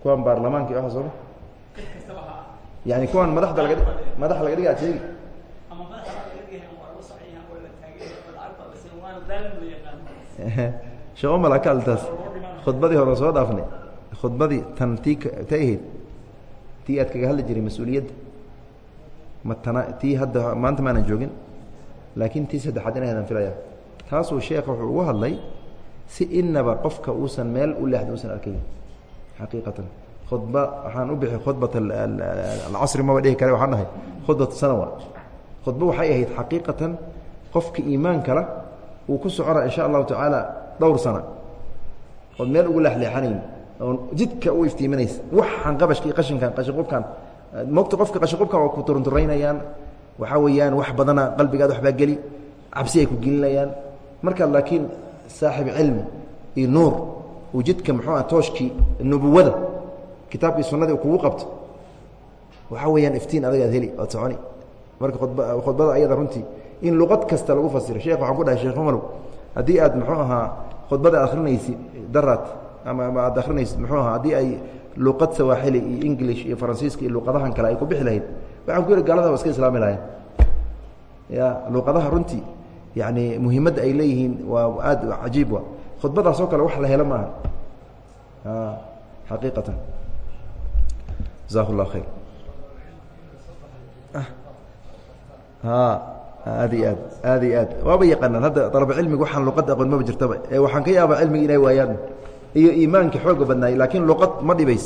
kuwan baarlamaanka waa sooma yani kuwan madaxda laga madaxa laga dhiga sheegi sheekh umar akaltaas khudbadii hore soo dhaafnay. Khudbadii tan tii ta ahayd. Tii aad kaga hadli jiray mas'uuliyadda ma tana tii hadda maanta maanan joogin. Laakiin tii saddexaad in aydan filaya taasuu sheekha wuxuu ugu hadlay si inaba qofka uusan meel u leexda uusan arkayn xaqiiqatan khudba waxaan u bixi khudbat alcasri maba dhihi kare waxaan dhahay khudbatu sanawa khudba waxay ahayd xaqiiqatan qofka iimaankala uu ku socona insha allahu tacaala dhowr sana ood meel ugu leexleexanayn oo jidka u iftiiminaysa waxaan qabashka iyo qashinkan qashinqubkan mogta qofka qashinqubkan waa ku turunturraynayaan waxaa weeyaan wax badana qalbigaad waxbaa geli cabsi ay ku gelinayaan markaad laakiin saaxib cilmi iyo nuur uu jidka muxuu ah tooshkii nubuwada kitaabkii sunnadii kugu qabto. Waxaa weeyaan iftiin adagaad heli ood soconi marka khudba khudbada ayada runtii in luqad kasta lagu fasiro. Sheekh waxaan ku dhahay sheekh umarow haddii aad muxuu ahaa khudbada akhrinaysid daraad ama ama aad akhrinaysid muxuu ahaa haddii ay luqad sawaaxili iyo english iyo faransiiska iyo luqadahan kale ay ku bixi lahayd waxaan ku yihi gaalada wa iska islaami lahayn. Ya luqadaha runtii yani muhiimadda ay leeyihiin waa aad cajiib wa khudbadaas oo kale wax la helo maaha. Xaqiiqatan. Jazaku llah khayr. Aad iyo aad aad iyo aad. Waaba yaqaanaan? Hadda dalaba cilmiga waxaan luqadda aqoon maba jirtaba ee waxaan ka yaabaa cilmiga inay waayaan. Iyo iimaanka xooga badnaayey laakiin luqad ma dhibays.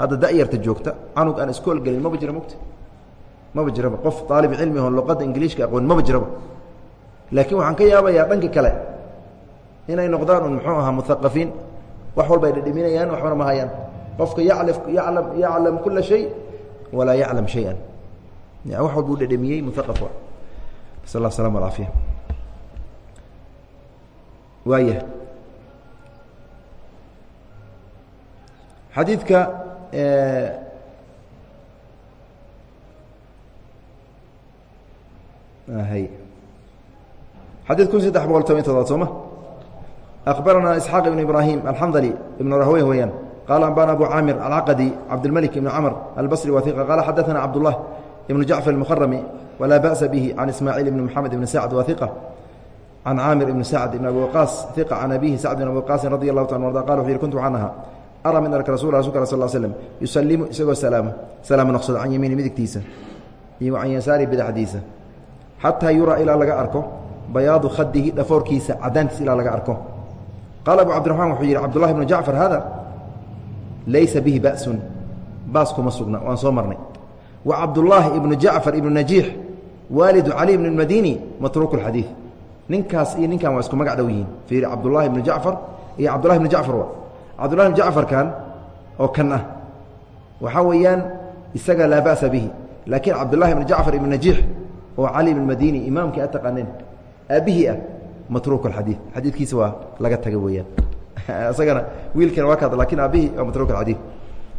Hadda da'yarta joogta canug aan iskool gelin maba jira mogta maba jiraba qof aalib cilmi oon luqadda ingiliishka aqoon maba jiraba laakiin waxaan ka yaabayaa dhanka kale inay noqdaan muxuu ahaa muaqafiin wax walba ay dhedhiminayaan waxbana ma hayaan. Qofka yal yaclam kula shay walaa yaclam shay-an. Wax walba u dhedhemiyey muaqaf nasal allah aslama alaafiya waaya xadiidka hy xadيث kun saddex boqol toban todobaad sooma أخbarana إسحاaq iبن ibrahيم الxandلي iبن rahwey weyaan qال أنbana abu cاmir الcaqدي cabdالmلك iبن cmر الbصري وثiqة qال xadثna cabdالله iبن جعفر المخرمي ولا بأس bه عن إسmاعيل بن محamed بن سعد وثiqة عن cاmir بن سعد بن أبي وقاص ثiqة عن أbيه سعد بن أبي وقاصi رضي الله ta ض qال وu yhi kuntu waxaan ahaa arى min arka rasul rasulka sl sلم يusalimu isagoo salaama salaama noqsado can yamiini midigtiisa iyo can yasaari bidxdiisa xataa yuraa ilaa laga arko bayaadu khadihi dhafoorkiisa cadaantiisa ilaa laga arko qaala abu cabdiraxmaan wuxuu yidhi cabdullahi bnu jacfar hada laysa bihi ba'sun. Baas kuma sugna waan soo marnay. Wa cabdullaahi ibnu jacfar ibnu najiix waalidu cali bn اmadini matruuku اxadiid ninkaas iyo ninkan waa isku magac dhow yihiin fiiri cabdullahi bnu jacfar iyo cabdullahi bnu jacfar wa cabdullahi bnu jacfarkan oo kan ah. Waxaa weeyaan isaga laa ba'sa bihi. Laakiin cabdullahi bnu jacfar ibnu najiix oo cali bn madini imaamkii a taqaaneen aabbihii ah matruuk اxadiid xadiidkiisa waa laga taga weeyaan isagana wiilkana waa kaad lakin aabbihii waa matruuk اxadiid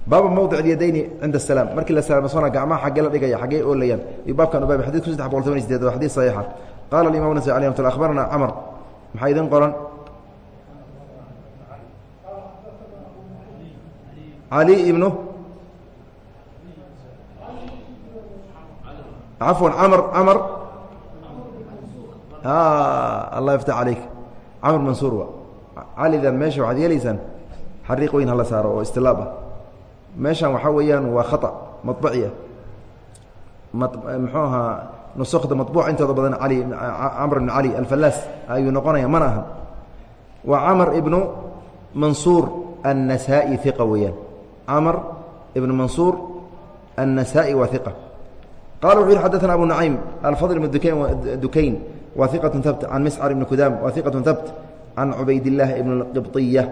baaba mawdic اlyadayni cinda الsalaam markii la salaamsona gacmaha xaggee la dhigaya xaggee oolayaan iyo baabkan ubaab xadid kun saddex boqol toban iyo sideed waa xadid saxiixa qaala alimam nasai alih mat akhbarana camr maxaa idin qoran cali ibnu cafwan camr camr allah yafta aleyk camr mansuur calidan meesha waxaad yeelaysaan xariiq weyn hala saaro oo istilaab ah. Meeshan waxaa weeyaan waa khata mabaciah muxuu ahaa nusukhda mabuuc intooda badan ali camr ibn cali alfalaas ayuu noqonaya mana aha waa camr ibnu mansuur annasaa'i iqa weeyaan. Camr ibnu mansuur annasaa'i waa iqa qala wuxu yidhi xadana abu nacaym alfadl ibn dukayn wa ثiqة ثبت عن مسcر بن كdاm wa ثiqة ثبت عن عubayd اللahi بن القبطية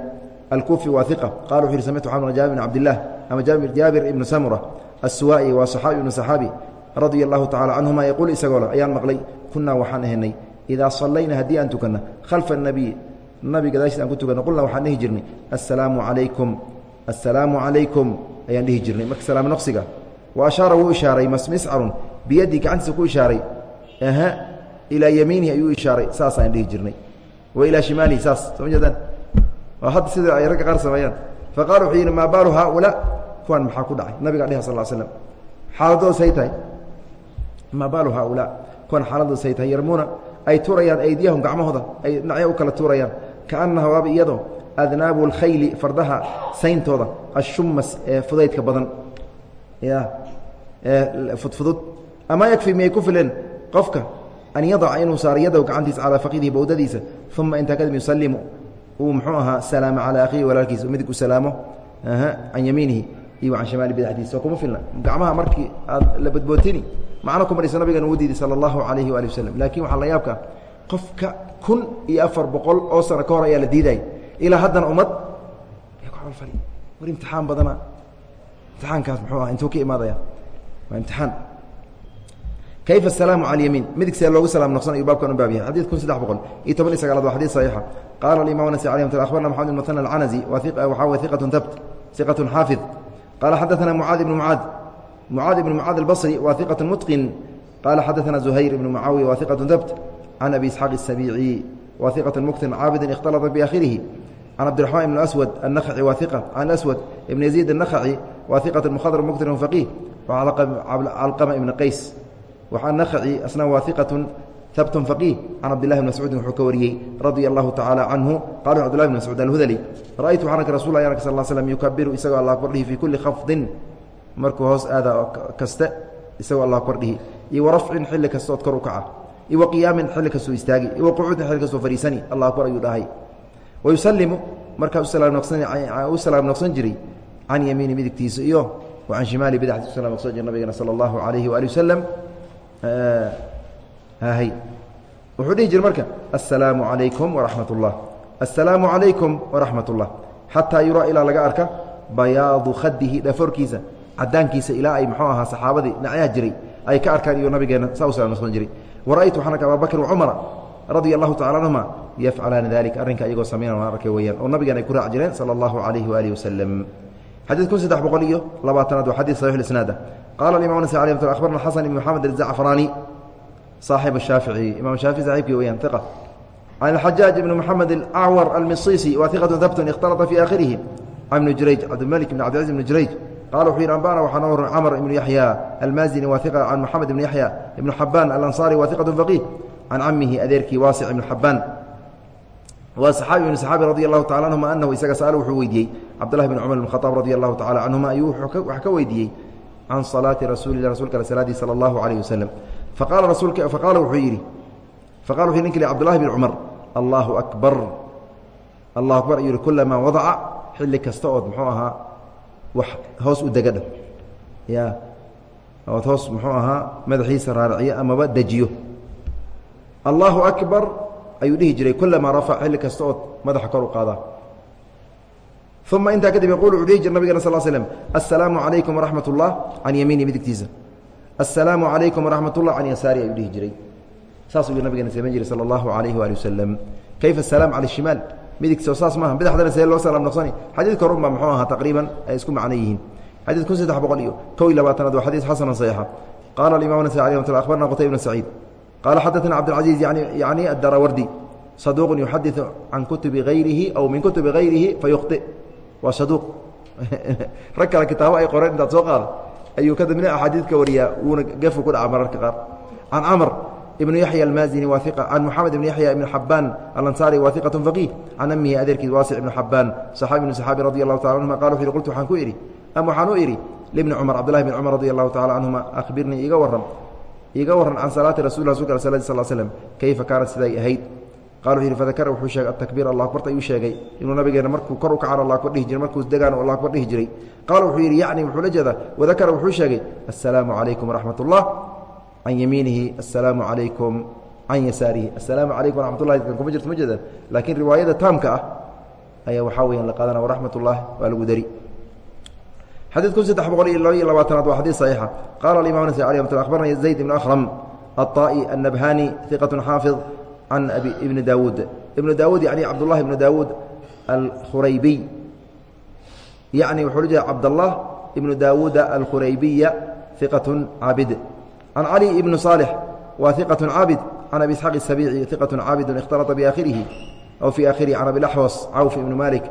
الكوفي wa ثiقة qال وxu yhi سمعت محمد بن جابر بن عبد الله أma jaaبir بن سمرة السuwائي waa صحاaبي بن صحاaبي رaضي الله taعالى عنهma يquل isagoo le ayaan maqlay kunaa waxaan ahanay إidaa صalayna haddii aan tukana خلفa النبي nabi gadaashiis aan ku tukano qulna waxaan dhihi jirnay assalaamu calaykum assalaamu calaykum ayaan dhihi jirnay marka salaamo noqsiga wa ashaara wuu ishaaray masmiscarun biyaddii gacantiisa ku ishaaray aha ilaa yamiinihi ayuu ishaaray saasaan dhihi jirnay. Wa ilaa shimaalihi saas. Soo jeedaan? Waa hadda sida ay ragga qaar sameeyaan. Fa wuxuu yidhi maa baalu haaulaa? Kuwan maxaa ku dhacay? Nabigaa dhiha sal slam xaaladoodas hay tahay. Maa baalu haaulaa? Kuwan xaaladoodas hay tahay. Yarmuuna ay tuurayaan aydiyahum gacmahooda ay dhinacya u kala tuurayaan. Kaanaha waaba iyadoo adnaabu اlkhayli fardaha sayntooda ashumas ee fudaydka badan. Ya ee fudfudud. Ama yakfi miyay ku fileen qofka an yadaca inuu saaro yadahu gacantiisa calaa faqidihi bowdadiisa uma intaa kadib yusalimu uu muxuu ahaa salaamo calaa akhiihi walaalkiisa midig u salaamo can yamiinihi iyo can shimaali bidxdiisa kuma filna gacmaha markii aad la badbootini macno ku maraysa nabigan uu diiday sala allahu calayhi waali wasalam laakiin waxaa la yaabka qofka kun iyo afar boqol oo sano ka hor ayaa la diiday ilaa haddana ummad war imtixaan badana imtixaankaas muxuu aha intuu ka imaadaya waa imtixaan kayf asalaamu cala alyamiin midig see loogu salaam noqsan ayuu baabkan u baab yahay xadid kun saddex boqol iyo toban iyo sagaalaad waa xadid saxiixa qaala alimaam anasi alay mtl akhbarna maxamed ibn mutana alcanasi waxaa way iqatun habt iqatun xaafid qaala xadaana mucaad ibnu mucaad mucaad ibnu mucaad albasri waa iqatun mutqin qaala xadaana zuhayr ibnu mucaawiya waa iqatun habt can abi isxaaq asabiici waa iqatun muktin caabidin ikhtalata biaakhirihi can cabdiraxmaan ibn aswad annakhaci waa iqa can aswad ibn yaziid annakhaci waa iqatun mukhadr muktin faqiih wa calqama ibni qays nakhaci asna waa iqaة habt faqiih can cabdillahi bn mascuudin wuxuu ka wariyey radia allahu tacaala canhu qala cbdulahi bn mascuud alhudali ra'aytu waxaan arka rasul ya sal slm yukabiru isagoo allah kordhihi fii kulli khafdin markuu hoos aada kaste isagoo allah kordhihi iyo warafcin xilli kastood kor u kaca iwa qiyaamin xilli kastuu istaagi iwa qucuudin xilli kastoo fadhiisani allah akbar ayuu dhahay wa yusalimu markaa u salaam noqsan jiray can yamiini midigtiisa iyo wa can shimaali bidxdiis u salam noqsan jir nabigana sala allahu calayhi waali wasalam wuxuu dhihi jira marka assalaamu calaykum waraxmat ullah assalaamu calaykum waraxmat ullah xataa yuraa ilaa laga arka bayaadu khadihi dhaforkiisa cadaankiisa ilaa ay muxuu ahaa saxaabadii dhinacyaha jiray ay ka arkaan iyo nabigeena saa u salam noqsan jiray. Wara'aytu waxaan arka ababakr wacumara radia allahu tacala canhuma yafcalaani dalika arrinka iyagoo samaynan waan arkay weyaan oo nabigan ay ku raac jireen sala allahu calayhi waalihi wasalam xadiid kun saddex boqol iyo labaatanaad waa xadiid saxiix isnaada qala imam nas alي mt abarna xasan ibn mxamed الzacfrani صaaxib الshaafiعي imam shaafiعي saxibkii weyaan iqa can اxajaaج ibn mxamed اlأcwar almisisi wa iqaة habt اkhtalطa fi akhirihi can ibn jurayj cabdimalik ibn cabdilcaزiz ibn jurayj qala wuxuu yidhi ambana waxaa noo waran camr ibnu yaxya almaazini wa iqa can moxamed ibn yaxya ibn xabaan alanصari wa iqaة faqih can camihi adeerkii waasic ibn xabaan waa saxaabi ibn saxaabi radi allahu tacala anhuma anahu isaga sa'al wuxuu weydiiyey cabdullahi bn cumar bn khaaab radi allahu tacala canhuma ayuu wax ka weydiiyey can salaati rasuuli lah rasulka ale salaadii sala allahu calayh wasalam faqaala rasuulka faqaala wuxuu yidhi faqala wuxu ninki cbdullahi bn cumar allahu akbar allahu akbar ayuu yihi kulamaa wadaca xilli kasta ood muxuu ahaa wax hoos u degadha ya ood hoos muxuu ahaa madaxiisa raaraciyo amaba dejiyo. Allahu akbar ayuu dhihi jiray kulamaa rafac xilli kasta ood madaxa kor u qaadaa uma intaa kadib yaquul wuxuu dhihi jir nabigana sal slm assalaamu calaykum waraxmat ullah can yamiini midigtiisa assalaamu calaykum waraxmat ullah can yasaari ayuu dhihi jiray saasuu nabigana samayn jiray sal allahu alayhi waali wasalam kayfa asalaam cala shimaal midigso saas maaha badaxdana see loo salaam noqsani xadiidka runba muxuu ahaa taqriiban ay isku macno yihiin xadid kun saddex boqol iyo kow iyo labaatanaad waa xadiid xasanan saxiixa qaala alimaam nasai alih mat abarna qutay bn saciid qaala xadaana cabdilcaziiz yani addarawardi saduuqun yuxadiu can kutubi hayrihi aw min kutubi hayrihi fayuqi waa saduuq. Rag kale kitaabo ay qoreen intaad soo qaada ayuu kadibna axaadiidka wariyaa wuuna gefu ku dhaca mararka qaar. Can camr ibnu yaxya almaazini waa iqa can moxamed ibn yaxya ibn xabaan alansaari waa iqat faqiih can amihi adeerkiis waasic ibnu xabaan saxaabi ibnu saxaabi radi allahu taala anhuma qala wuxu yhi qultu waxaan ku idhi am waxaan u idhi libni cumar cabdullahi bn cumar radi allahu tacala canhuma akhbirnii iga warran iga warran can salaati rasul rasulka sal sl slm kayfa kaanat siday ahayd qal wuxu fadakara wuxuu sheegay atakbiir allah akbarta ayuu sheegay. Inuu nabigeena markuu kor u kacaan allah akbar dhihi jiray markuu degaan allah akbar dhihi jiray. Qaala wuxuu yidhi yacni wuxuu la jeedaa wadakara wuxuu sheegay assalaamu calaykum waraxmat ullah can yamiinihi assalaamu calaykum can yasaarihi. Assalaamu calaykum waraxmat ullahi kan kuma jirto ma jeedaan. Laakiin riwaayada taamka ah ayaa waxaa weeyaan la qaadana waraxmat ullahi waa lagu dari. Xadiidku saddex boqol iyo laba iyo labaatanaad waa xadiid saxiixa. Qaala alimaam nasri alayh amat akhbarna zayd ibnu akhrm aلطa'i annabhani iqat xaafid can abi ibni daawuud ibnu daawuud yani cabdullahi ibnu daawuud alkhuraybiy yacni wuxuu la jeeda cabdallah ibnu daawuuda alkhuraybiya iqatun caabid can cali ibni saalix waa iqatun caabid can abi isxaaq isabiici iqatun caabidun ikhtalata biaakhirihi aw fii aakhirihi can abilaxwas cawf ibni malik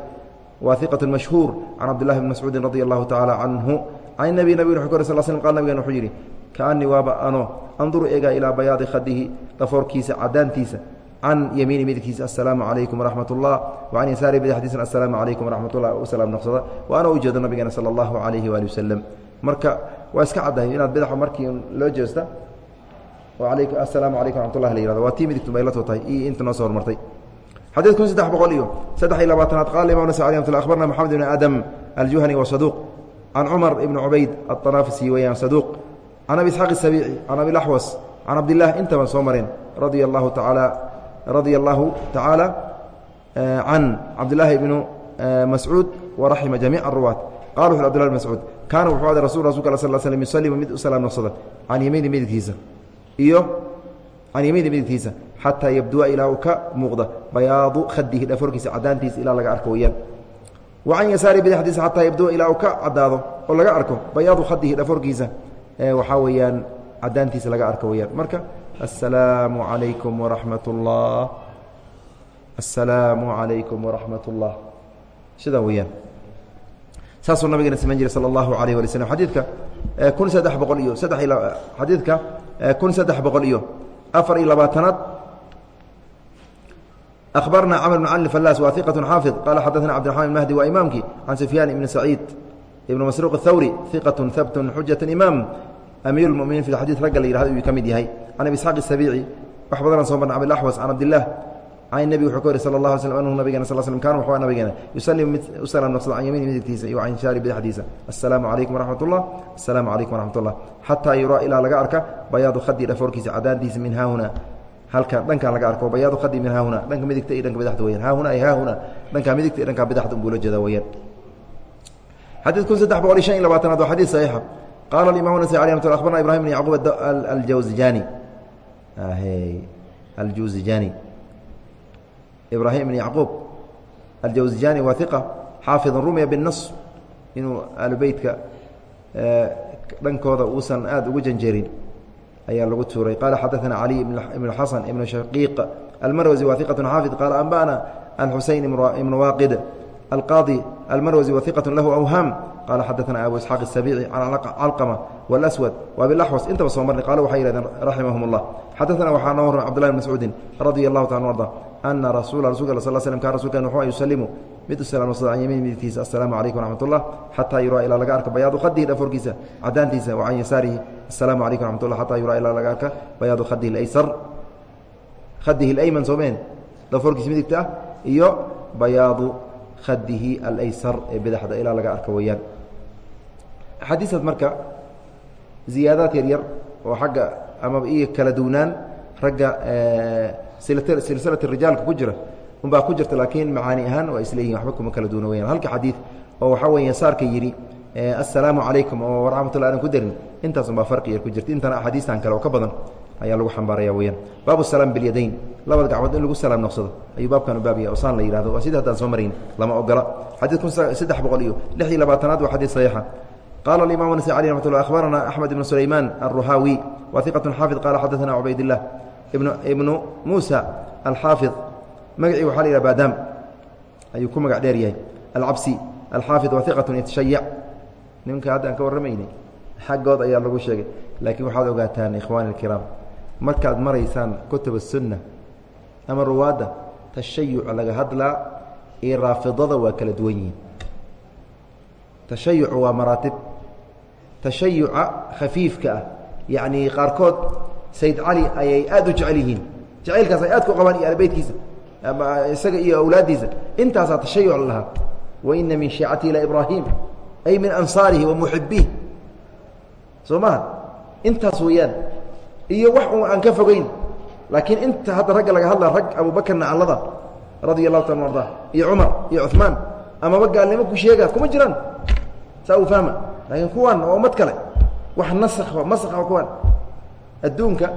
waa iqatun mashhuur can cabdillahi bni mascuudin radi allahu tacaala canhu can nabi nabig wuxuu kor sal slm qal nabigan wuxuu yidhi kaanii waaba ano anduru eega ilaa bayaadi khadihi dhafoorkiisa cadaantiisa can yamiini midkiisa asalaamu calaykum waraxmat ullah wacan yasaari bidxdiisan assalaamu calaykum waraxmat ullah u salaam noqsada wa ana u jeedo nabigeena sala allahu calayhi waali wasalam marka waa iska caddahay inaad bidaxa markii loo jeesta oo assalaamu calaykum waraxmatullahi la yihahdo waa tii midigtu bay la too tahay iyo inta noo soo hormartay xadiid kun saddex boqol iyo saddex iyo labaatanaad qaala imaam nasacali amtula akhbarna moxamed ibni aadam aljuhani wa saduuq can cumar ibni cubayd aطanaafisi weeyaan saduuq can abi isxaaq isabiici can abilaxwas can cabdillaah intaban soo mareen radia allahu tacaala radia allahu tacaala can cabdillaahi ibnu mascuud waraxima jamiic aruwaat qala wuxu abdillah bn mascuud kaana wuxuu ada rasul rasulka al sl slm yusalimu mid u salaam noqsada can yamiini midigtiisa iyo can yamiini midigtiisa xataa yabdua ilaa uu ka muuqda bayaadu khadihi dhaforkiisa cadaantiisa ilaa laga arko weyaan. Wa can yasaari bidxdiisa xataa yabdua ilaa uu ka cadaado oo laga arko bayaadu khadihi dhaforkiisa waxaa weeyaan cadaantiisa laga arko weyaan. Marka assalaamu calaykum waraxmat ullah assalaamu calaykum waraxmat ullah sidaa weyaan saasuu nabigeena samayn jiray sala allahu alayh wali slm xadiidka kun saddex boqol iyo saddex iyo xadiidka kun saddex boqol iyo afar iyo labaatanaad أخبرنا cمر بن علي فلاس wa ثقة xاaفظ قال xdثna cبدرحمن المهدي waa imaمkii عن سفyان بن سعيid بن مسروق الثوري ثقة ثبت xujة إmام amiir mminiin i xadii ragga la yihahdo yuu ka mid yahay. Can abi isxaaq isabiici wax badana soo marna cabdilaxwas can abdilaah can nebi wuxuu ka wari sal lah slm anhu nabigeena sl slm kana wuxuu nabigeena yusalli mid u salaam nafsada can yamiini midigtiisa iyo can shaari badaxdiisa assalaamu calaykum waraxmat ullah assalaamu calaykum waraxmat ullah xataa yuraa ilaa laga arka bayaadu khadii dhafoorkiisa cadaantiisa min haahuna halkan dhankan laga arko bayaadu khadi min haahuna dhanka midigta iyo dhanka badaxda weyaan haahuna ay haahuna dhankaa midigta iyo dhankaa badaxda unbuu la jeeda weyaan xadiid kun saddex boqol iyo shan iyo labaatanaad waa xadiid saxiixa qaala alimam nasai alي mat akhbarna ibrahim bn yacquub aljawzijani aljawzijani ibraahim bn yacquub aljawzijani waa iqa xaafid rumiya biالnas inuu ahlubeytka dhankooda uusan aada ugu janjeerin ayaa lagu tuuray qala xadaثna cali ibn xasan ibn shaqiiq almarwasi wa iqaة xaafid qaala anba'na alxuseyn ibn waaqid alqaadi almarwasi wa iqaة lahu awhaam qala xadaثna abu isxaaq الsabici can calqama wاlأswad wabilaxwas intaba soo marnay qaalo waxay yihahdeen raximahum اllah xadaثna waxaa noo warran cbdullah bn mascuudin radia allahu taala arda ana rasuula rasulka sal slm kan rasulkan wuxuu yusalimu mid u salaamsada can yamiin midkiisa assalaamu calaykum wraxmat ullah xataa yuraa ilaa laga arka bayaadu khadihi dhaforkiisa cadaantiisa wa can yasaarihi assalaamu calaykum raxmat ullah xataa yuraa ilaa laga arka bayaadu khadihi alaysar khadihi alayman soomeen dhaforkiisa midigta ah iyo bayaadu khadihi alaysar ee bidaxda ilaa laga arka weeyaan axaadiistaas marka ziyaadaad yar yar oo xagga amaba iyo kala duwnaan ragga silsilati rijaalka ku jira unbaa ku jirta laakiin macaani ahaan waa isleeyihin waxba kuma kala duuna weyaan halka xadiid oo waxaa weya yasaarka yidhi assalaamu calaykum oo waraxmatullah adan ku darin intaas unbaa farqi yar ku jirta. Intana axaadiistan kale oo ka badan ayaa lagu xambaaraya weyaan baabu salaam bilyadayn labada gacmood in lagu salaam noqsado ayuu baabkan u baabaya oo saan la yihahdo waa sida haddaan soo marayn lama ogola. Xadiid kun saddex boqol iyo lix iyo labaatanaad waa xadiid saxiixa qala alimam nasai alي ramat lla akhbarana axmed ibn sulayman alruhaawi wa iqat xaafid qala xadaثna cubaydillah ibnu muusa alxaafid magacii waxaa la yihah baadaam ayuu ku magac dheer yahay alcabsi alxaafid wa iqatun yatashayac nimanka hadda aan ka warramaynay xaggood ayaa lagu sheegay laakiin waxaad ogaataan ikhwaani اlkiraam markaad maraysaan kutub الsunna ama ruwaadda tashayuca laga hadlaa iyo raafidada waa kala duwan yihiin tashayucu waa maraatib tashayuca khafiifka ah. Yacni qaarkood sayd cali ayay aad u jecel yihiin. Jacaylkaas ay aad ku qabaan iyo albeytkiisa ama isaga iyo awlaaddiisa. Intaasaa tashayuc la lahaa. Waina min shiicati ila ibraahim ay min ansaarihi wa muxibiih soo maha? Intaas weeyaan. Iyo wax un aan ka fogeyn. Laakiin inta hadda ragga laga hadla rag abubakar nacalada radia allahu taala arda iyo cumar iyo cuثmaan amaba gaalnimo ku sheega kuma jiraan? Saa u fahma laakiin kuwan waa ummad kale. Wax nask maskha kuwan adduunka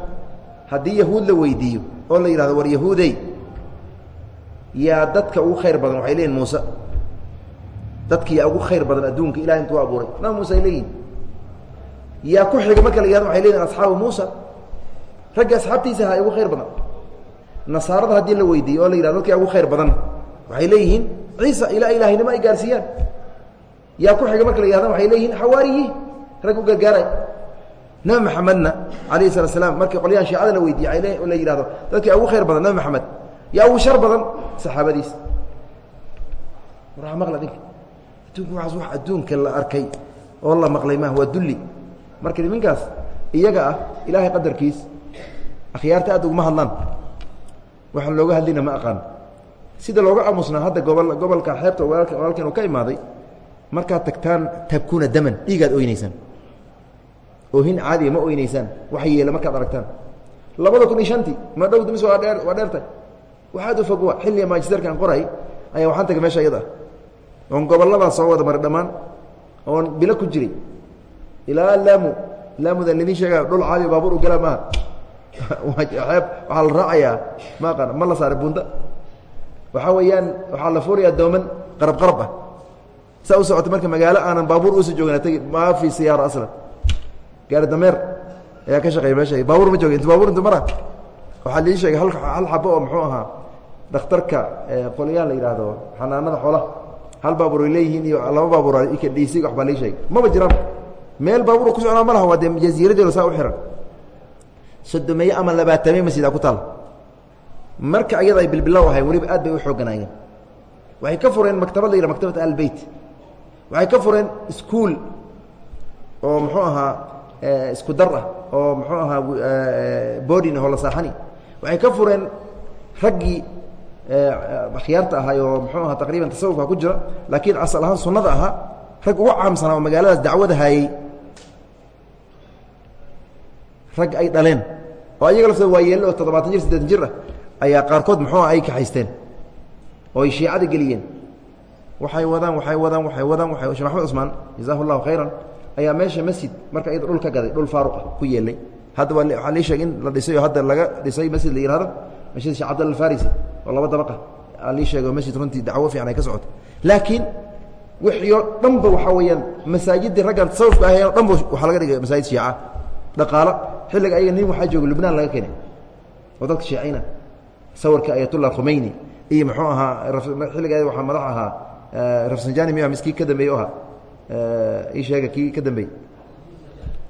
haddii yahuud la weydiiyo oo la yidhahdo war yahuudey yaa dadka ugu khayr badan waxay leeyihiin muuse. Dadka yaa ugu khayr badan adduunka ilahay intuu abuuray. Nabi muuse ay leeyihiin yaa ku xiga marka la yihahdo waxay leeyihiin asxaabu muusa ragga asxaabtiisa ahaa ugu khayr badan. Nasaarada haddii la weydiiyo oo la yihahdo dadka ugu khayr badan waxay leeyihiin ciisa ilaa ilaahaynimo ay gaarsiiyaan yaa ku xiga marka la yihahdo waxay leeyihiin xawaariyi rag u gargaaray. Nabi maxamedna alayh slat slam markii qolyahan shiicada la weydiiye la yihahdo dadka yaa ugu khayr badan nabi maxamed yaa ugu shar badan saxaabadiisa war maqla dinka adduunka waaas wax adduunka la arkay oo la maqlay maaha waa dulli. Marka niminkaas iyaga ah ilaahay qadarkiis akhyaarta aad uguma hadlaan. Waxaan looga hadlina ma aqaan. Sida looga aamusnaa hadda gobol gobolka xeebta walaalkan ka imaaday markaad tagtaan tabkuuna daman dhiigaad oynaysaan oohin caadiga ma oynaysaan waxa yeela markaad aragtaan. Labada kun iyo shantii ma dhow damis waa dheer waa dheertay waxaad u fogwa xilliga maajisterka aan qoray ayaa waxaan tagay meesha iyada. Oon gobolladaas soo wada maray dhammaan oon bilo ku jiray. Ilaa laamu laamuda lidin sheega dhul caadi baabuur u galaa maaha. Eeb waxaa la raacayaa ma aqaan ma la saaray bunda waxaa weeyaan waxaa la fuurayaa dooman qarab qarab ah saa u socota marka magaalo aanan baabuur uusa joogna tegi maa fi siyaara aslan. Gaari dameer ayaa ka shaqeeya meesha baabuur ma jooga inta baabuur inta mara waxaa lii sheegay hal hal xabo oo muxuu ahaa dhakhtarka qolyaha la yidhaahdo xanaanada xoolaha hal baabuur ay leeyihiin iyo laba baabuur dhisig waxbaa lii sheegay. Maba jiraan. Meel baabuur ku socnaa ma laha waa dee jaziiradeeda saa u xihan sodomeeye ama labaatame masjida ku taal. Marka ayada ay bilbilow ahayn weliba aad bay u xooganaayeen. Waxay ka fureen maktabad la yidhah maktabat albeyt waxay ka fureen iskuol oo muxuu ahaa isku dar ah oo muxuu ahaa bodin hola saaxani. Waxay ka fureen raggii akhyaarta ahay oo muxuu ahaa taqriiban tasawufka ku jira laakiin asal ahaan sunnada ahaa rag ugu caamsanaa oo magaaladaas dacwada hayey rag ay dhaleen. Oo ayaga laftooda waa yeelle oo toddobaatan jir siddeetan jir ah ayaa qaarkood muxuu ah ay kaxaysteen oo ay shiicada geliyeen waxay wadaan waxay wadaan waxay wadaan waay shee maxamed cusmaan jazahu khayran. Ayaa meesha masjid marka iyada dhul gaday dhul faaruq ah ku yeelay. Hadda waa waxaa lii sheegay in la dhisay hadda laga dhisay masjid la yihahdo masjid sheekh cabdalla alfarisi oo laba dabaqa aa lii sheegay masjid runtii dacwo fiican ay ka socoto. Laakiin wixii dhanba waxaa weeyaan masaajidii raggan tasawufka ahayeen o dhan ba waxaa laga dhigay masaajid shiica dhaqaalo xilliga ayaga nin waxaa jooga lubnaan laga keenay. Oo dadka sawirka ayatullah khumeyni iyo muxuu ahaa xilligeeda waxaa madax ahaa rafsanjani miya mis kii ka dambeeye o ahaa ii sheega kii ka dambeeyey.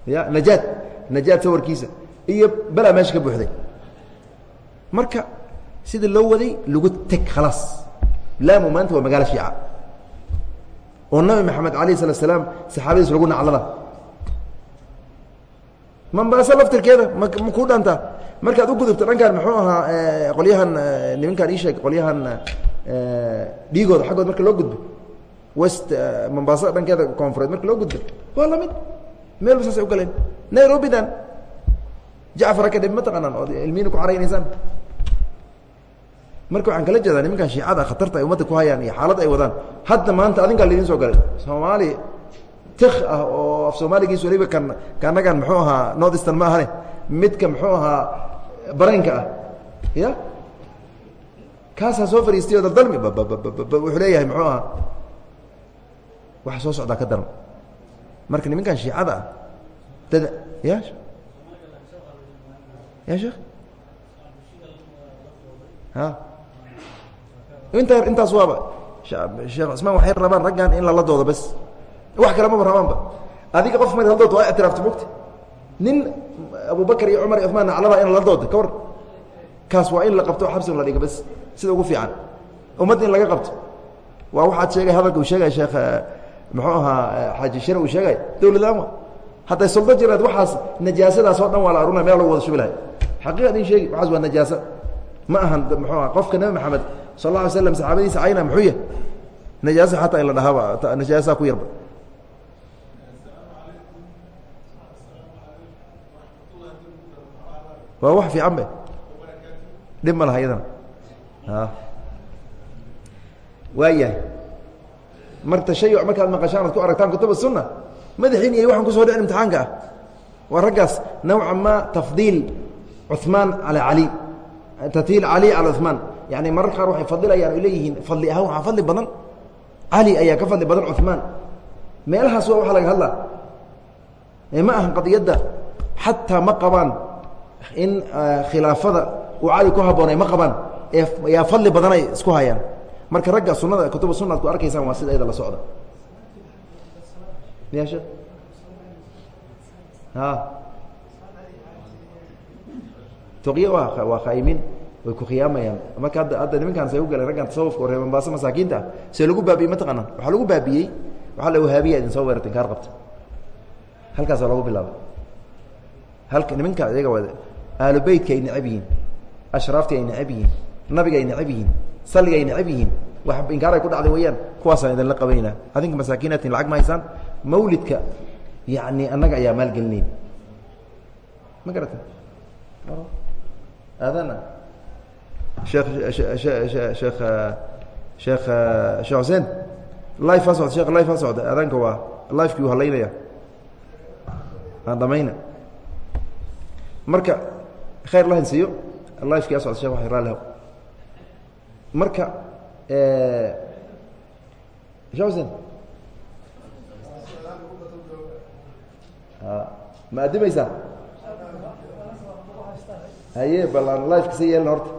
Ya najaad. Najaad sawirkiisa iyo belaa meesha ka buuxday. Marka sida loo waday lagu teg khalaas laamu maanta waa magaalo shiica. Oo nabi maxamed alayh salatu salaam saxaabadiis lagu naclada mambaase laftirkeeda ma kuu dhaantaa markaad u gudubto dhankan muxuu ahaa qolyahan nimankaan ii sheeg qolyahan dhiigooda xaggood marka loo gudbo west mambaasa dhankeeda koonfureed marka loo gudbo waa la mid meel ba saasay u galeen. Nairobidan jacfar akadhib ma taqaanaan ood ilmiina ku caraynaysaan marka waxaan kala jeedaa nimankan shiicada khatarta ay umadda ku hayaan iyo xaalad ay wadaan. Hadda maanta adinkaa laidin soo galay. Soomaali tik ah oo af soomaaligiis waliba kan kanagan muxuu ahaa north eastern ma ahane. Midka muxuu ahaa baraynka ah. Ya kaasaa soo fariistay oo daldalmi wuxuu leeyahay muxuu ahaa waxa soo socdaa ka daran. Marka nimankan shiicada ah dada ya ya sheekh a inta intaas waaba sheekh cusmaan waxay rabaan raggan in lala doodo bas wax kale maba rabaanba. Adiga qof mad haldood waa ictiraafta mogta nin abubakar iyo cumar iyo cumaan naclada in lala dooda ka war. Kaas waa in la qabto xabsiga la dhiga bas sida ugu fiican. Ummadda in laga qabto. Waa waxaad sheegay hadalka uu sheegaya sheekh muxuu ahaa xaaji share uu sheegay dowlad la'aan wa hadday soldo jiraad waxaas najaasadaas oo dhan waa la arunaya meel lagu wada shubi lahay. Xaqiiqa idin sheegi waxaas waa najaaso ma ahan muxuu aha qofka nebi maxamed sal alla alay slam saxaabadiisa cayna muxuu yahy najaaso xataa in la dhahaaba najaasaa ku yarba. Waa wax fiican be. Dhib ma laha iyadana waayahay marta shay markaad maqashaan ad ku aragtaan kutub الsuna madaxiin iyo waxaan kusoo dhicin imtixaanka ah waa raggaas nawca ma tafdiil cuثmaan calى cali tafdiil cali calى cuثmaan yani marar qaar waxay fadilayaan ay leeyihiin fadli ahaan waxaa fadli badan cali ayaa ka fadli badan cuثmaan meelahaas waa waxa laga hadla ma ahan qadiyadda xataa ma qabaan in khilaafada uu cali ku haboonay ma qabaan ee yaa fadli badanay isku hayaan. Marka ragga sunada kutuba suna ad ku arkaysaan waa sida iyada la socda. Ya shek a toqyo waa khaa'imiin way ku khiyaamayaan. Marka hadda hadda nimankaan say u galeen raggan tasawufka o reer mombaaso masaakiinta see lagu baabiyey ma taqaanaan. Waxaa lagu baabiyey waxaa la wahaabiya idin soo weerarta inkaar qabta. Halkaasaa loogu bilaabay. Halka nimanka iyaga wada ahlu beytka ay necab yihiin ashraaftii ay necab yihiin nabiga ay necab yihiin salliga ay necab yihiin wax inkaaray ku dhacday weeyaan kuwaasaan idinla qabanayna adinka masaakiinatin lacag ma haysaan mawlidka yacni annaga ayaa maalgelinayn. Ma garata aadana? Sheekh sheekh sheekh sheekh xuseen? Life aa socda sheekh life aa socda aadaanka waa lifekii u halaynaya. Aan dhamayna. Marka khayr la hansiiyo lifekii a socda shekh wa raallihaw marka xuseen ma adimaysaa haye bal aan lifeka si yeelna horta.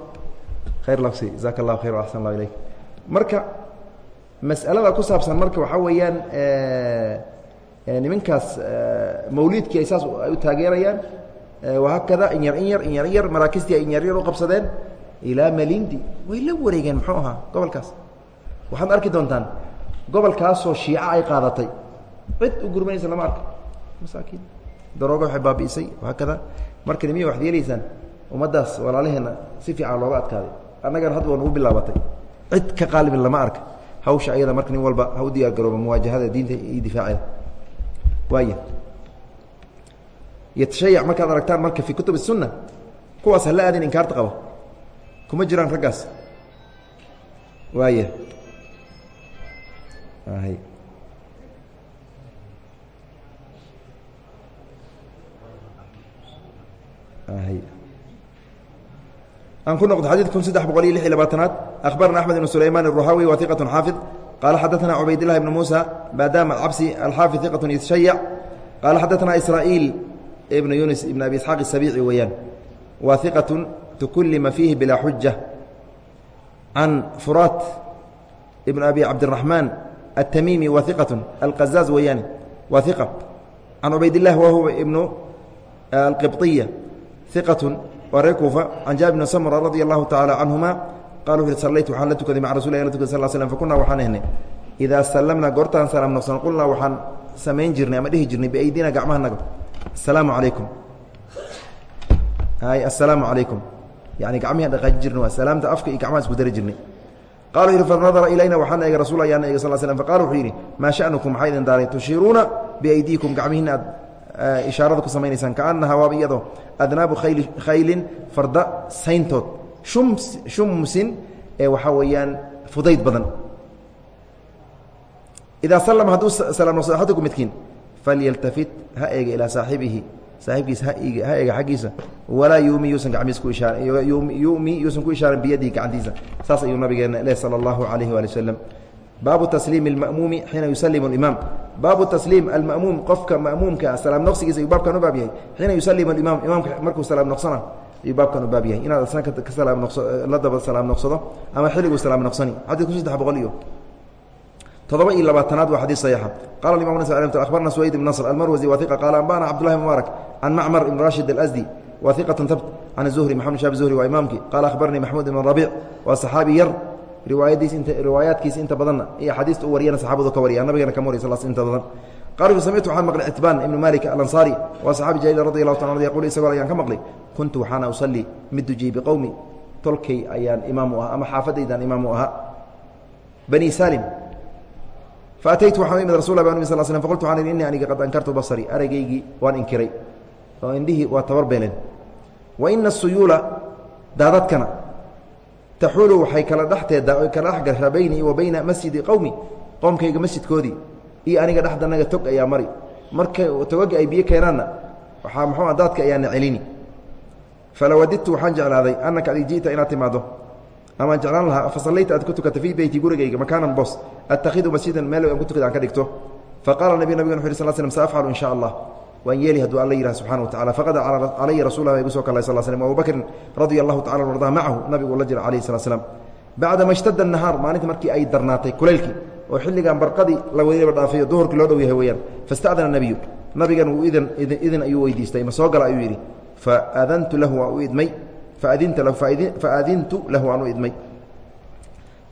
Khayr lafsi jazaaka allahu khayr axsan allahu ilayk. Marka mas'alada ku saabsan marka waxaa weeyaan nimankaas mawliidkii ay saas ay u taageerayaan wahaakada in yar in yar in yar in yar maraakistii ay in yar yar u qabsadeen ilaa malindi. Way la wareegeen muxuu ahaa gobolkaas. Waxaad arki doontaan gobolkaasoo shiica ay qaadatay. Cid u gurmanaysa lama arka masaakiin. Darooga waxay baabi'isay wahaakada marka nimiya waxad yeelaysaan ummaddaas walaalaheenna si fiican looga adkaaday. Annagana hadda waa nagu bilaabatay. Cid ka qaalibin lama arka. Hawsha ayada marka nin walba ha u diyaar garooba muwaajahada diinta iyo difaaceeda waaya yatashayac markaad aragtaan marka fii kutub الsunna kuwaas hala aadin inkaarta qaba kuma jiraan raggaas waaya aan ku noqdo xadيث kun saddex boqol iyo lix iyo labaatanaad أخbarna أحmed بن سulayman الرuxawi wa ثiqaة xaafiظ qala xadaثna cubayd لlah بn muسى badam acabsi alxaafiظ ثiqaة yتشhayac qala xadaثna isrاaيil ibn yunis ibn abi isxaaq الsabici weeyaan wa ثiqaة تkulima fiihi bilaa xuja can furaat ibn abi cabdiلرaحmaan الtamimi wa ثiqaة alqazaaz weeyaan wa ثiqa can cubayd الlah wahuwa ibnu alqibطiya ثiqaة waa reer kuufa can jaabir bn samra radia allahu tacaala canhuma qala wuxu uhi sallaytu waxaan la tukaday maca rasul lah la tukada sal slm fakunaa waxaan ahnay idaa sallamna goortaan salaam noqsan qulnaa waxaan samayn jirnay ama dhihi jirnay biaydina gacmahanaga asalaamu calaykum ay assalaamu calaykum yani gacmihian dhaqaaji jirnay waa salaamta afka iyo gacmaha isku dari jirnay. Wuxu uhi fanadara ilayna waxaan eegay rasul ayaana eegay sal slm faqala wuxuu yidhi maa sha'nukum maxaa idin daaray tushiiruuna biaydiikum. Gacmihiina aad ishaarada ku samaynaysaan. Kaanahaa waaba iyadoo adnaabu khayli khaylin farda sayntood. Shums shumsin ee waxaa weeyaan fudayd badan. Idaa sallama hadduu salaam noqsado axadukum midkiin falyaltafit ha eega ilaa saaxibihi saaxiibkiisa ha eega xaggiisa walaa yuumi yuusan gacmiis ku yuumi yuusan ku ishaarin biyadihi gacantiisa. Saas ayuu nabigeena leh sala allahu calayhi waali wasalam baabu tasliim اlma'muumi xiina yusalimu اlimaam baabu tasliim alma'muum qofka ma'muumka salaam noqsigiisa ayuu baabkan u baab yahay. Xiina yusalimu alimaam imaamka markuu salaam noqsana ayuu baabkan u baab yahay. Inaad asna ka la daba salaam noqsado ama xilliguu salaam noqsani. Xadidku saddex boqol iyo todoba iyo labaatanaad waa xadiis saxiixa qala imam nas akhbarna suwayd ibn nasr almarwazi wa iqa qaala anbana cabdullahi mubaarak can macmar ibn rashid alasdi wa iqatan tabt can zuhri maxamed shab zuhri waa imaamkii qaala akhbaranii maxmuud ibn rabiic waa saxaabi yar riwaayadiis riwaayaadkiisa inta badanna iyo axaadiista u wariyana saxaabadu ka wariya nabigana kama wariy sal inta badan. Qaala samictu waxaan maqlay citbaan ibnu malik alansaari waa saxaabi jaliil radi allahu taala yaqul isagoo ayaan ka maqlay kuntu waxaana usallii mid dujiyey biqowmi tolkay ayaan imaam u ahaa ama xaafadaydaan imaam u ahaa. Bani salim faataytu waxaan imid rasul ba sl slam faqultu waxaan ihi innii aniga qad ankartu basari arageygii waan inkiray oo indhihii waa tabar beeleen wa ina asuyuula daadadkana taxuulu waxay kala dhexteeda oy kala dhex gashaa beynii wa bayna masjidi qowmi qoomkayga masjidkoodii iyo aniga dhexdanaga tog ayaa mari marka togaga ay biyo keenaanna waxaa muxuu daadka ayaana celini falawadidtu waxaan jeclaaday annaka adig ji'ta inaad timaaddo amaan jeclaan lahaa fasallayta aad ku tukata fii beyti gurigayga makaanan bos atakhidu masjidan meel aan ku tukada aan ka dhigto. Faqala nabi nabig wuxu sl slm saafcalu in sha allah. Waan yeeli hadduu alla yihah subxana wa tacala faqada calaya rasulah igu soo kalay sal slm abubakrin radia allahu tacala arda macahu nabigu la jira alayh slat slam bacdama ishtada nahaar maalinta markii ay darnaatay kulaylkii oo xilligan barqadii la weliba dhaafayo duhurkii loo dhow yahay weyaan fasta'dana nebiyu nabigan wuu idin ayuu weydiistay ma soo gala ayuu yidhi. Faadantu lahu waan u idmay faadinta faadintu lahu waan u idmay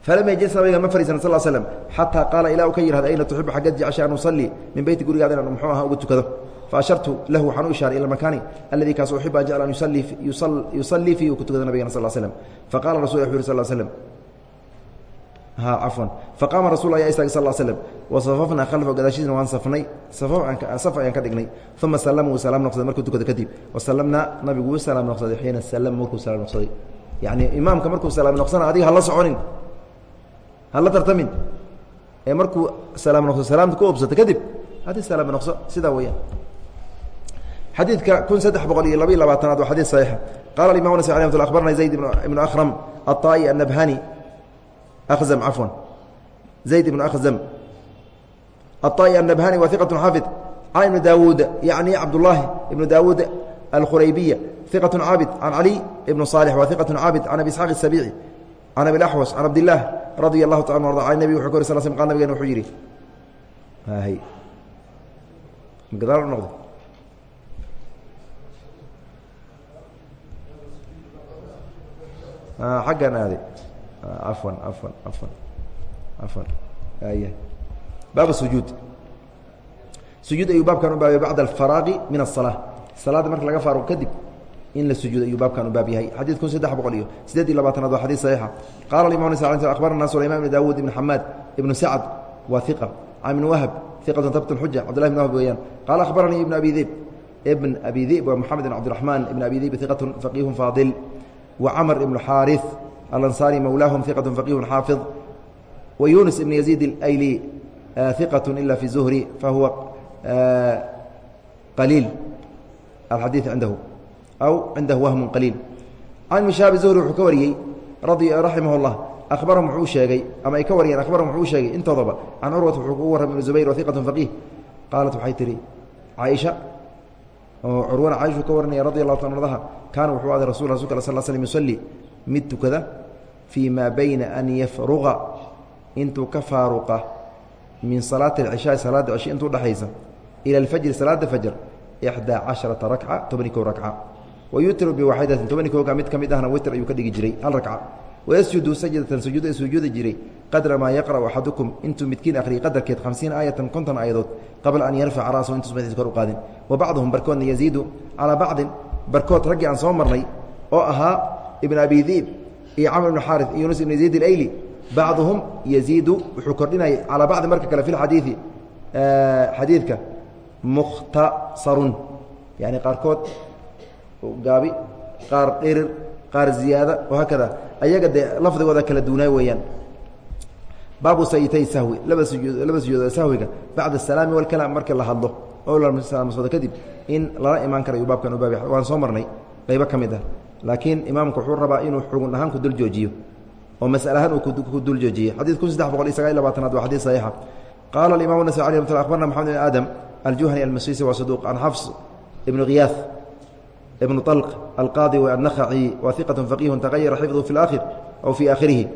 falam yajlis nabiga ma fariisan sal slm xataa qaala ilaa uu ka yihahda ayna tuxibu xaggeed jecesha an usallii min beyti gurigaada inaan muxuu aha uga tukado faashartu lahu waxaan u ishaaray ila makaani alladii kaas uxibu an jecla an yusallii fiihi uu ku tukado nabigana sal slm faqala rasul wuxu yuri sal slm afwan. Faqaama rasul ayaa istaagay sal slm wasafafnaa khalfa gadaashiisna waan safnay. Saf ayaan ka dhignay. Uma salama wuu salaam noqsaday markuu tukada kadib. Wasalamnaa nabigu wuu salaam noqsaday xiina salama markuu salaam noqsaday yacni imaamka markuu salaam noqsana adiga hala soconin. Hala tartamin. Ee markuu salaam noqso salaamta ku obsata kadib adi salaam noqso sidaa weyaan xadiidka kun saddex boqol iyo laba iyo labaatanaad waa xadiid saxiixa qala imam nas abarna zayd ibnu akram aطaai annabhani أخزم عفوا زيد بن أخزم الطائي النبهاني وثقة حافظ عن بن داود يعني عبد الله بن داود الخريبية ثقة عابد عن علي بن صالح وثقة عابد عن أبي إسحاق السبيعي عن أبي الأحوص عن عبد الله رضي الله تعالى عنه عن النبي وحكور صلى الله عليه وسلم قال نبينا وحجري ها هي قدر النقض آه حقنا هذه afwan afwan afwan. Afwan. Y baab sujuud. Sujuud ayuu baabkan u baabay bacda alfaraaqi min aلsalaa salaadda marka laga faaruq kadib in la sujuud ayuu baabkan u baab yahay. Xadiid kun saddex boqol iyo sideed iyo labaatanaad waa xadiid saxiixa. Qala imam ns akhbarana sulayman ibn daawuud ibn xamaad ibnu sacd waa iqa can ibn wahb iqatu tabt xuja cabdulahi bn wahb weeyaan. Qaala akhbaranii ibn abi dib ibn abi dib waa moxamed bn cabdiraxmaan ibn abi dib iqatu faqiihu faadil wa camr ibn xaariث الأنصاري مولاهم ثقة فقيه حافظ ويونس بن يزيد الأيلي ثقة إلا في الزهري فهو قليل الحديث عنده أو عنده وهم قليل عن مشاب الزهري وxuu ka wariyey رضي رحمه الله أخبرهم وxuu sheegay ama ay ka wariyeen أخبرهم وxuu sheegay intoodaba عن عروة وxuu u warramay بن زبير وثقة فقيه qaaلت waxay tihi caaئشha oo curwana caaishu ka warinaya رضي الله ta ardha kaana wuxuu aday rasul rasulk sل sلم يصلي mid tukada fii maa bayna an yafruqa intuu ka faaruqa min salaati اlcishaai salaadda cishi intuu dhexaysa ila alfajri salaada fajr ixdaa casharata rakca tobani kow rakca. Wayutru biwaaxidatin tobani kowga mid ka mid ahna witr ayuu ka dhigi jiray hal rakca. Wayasjudu sajdatan sujuuda sujuudi jiray qadra maa yaqra'u axadukum intuu midkiin akhriyay qadarkeed hamsiina aayatan konton aayadood qabla an yarfaca ra'sahu intuus madaxiisa kor u qaadin. Wa bacduhum barkoodna yaziidu calaa bacdin barkood raggii aan soo marnay oo ahaa ibn abi diib iyo camr ibn xaari iyo yunus ibn zayd اlayli bacduhum yaziidu wuxuu kordhinayay calaa bacdi marka kale fi lxadiidi xadiidka mukhtasarun yani qaarkood gaabi qaar dhirir qaar ziyaada wahaakada ayaga dee lafdigooda kala duunaa weeyaan. Baabu sayitay sahwi laba sujuud laba sujuudood sahwiga bacda asalaami walkalaam marka la hadlo oo lasalaamasoodo kadib in lala imaan karayu baabkan u baabya waan soo marnay qaybo ka mid ah laakiin imaamku wuxuu rabaa inuu xugun ahaan ku dul joojiyo oo masale ahaan uu ku dul joojiyey xadid kun saddex boqol iyo sagaal iyo labaatanaad waa xadiid saxiixa. Qaala alimamu nasaci ramt abarna maxamed ibn aadam aljuhani almasisi waa saduuq an xafs ibnu khiyaas ibnu طalq alqaadi w annakhaci wa iqat faqihun tagayara xifduhu fi اlaakhir aw fii aakhirihi.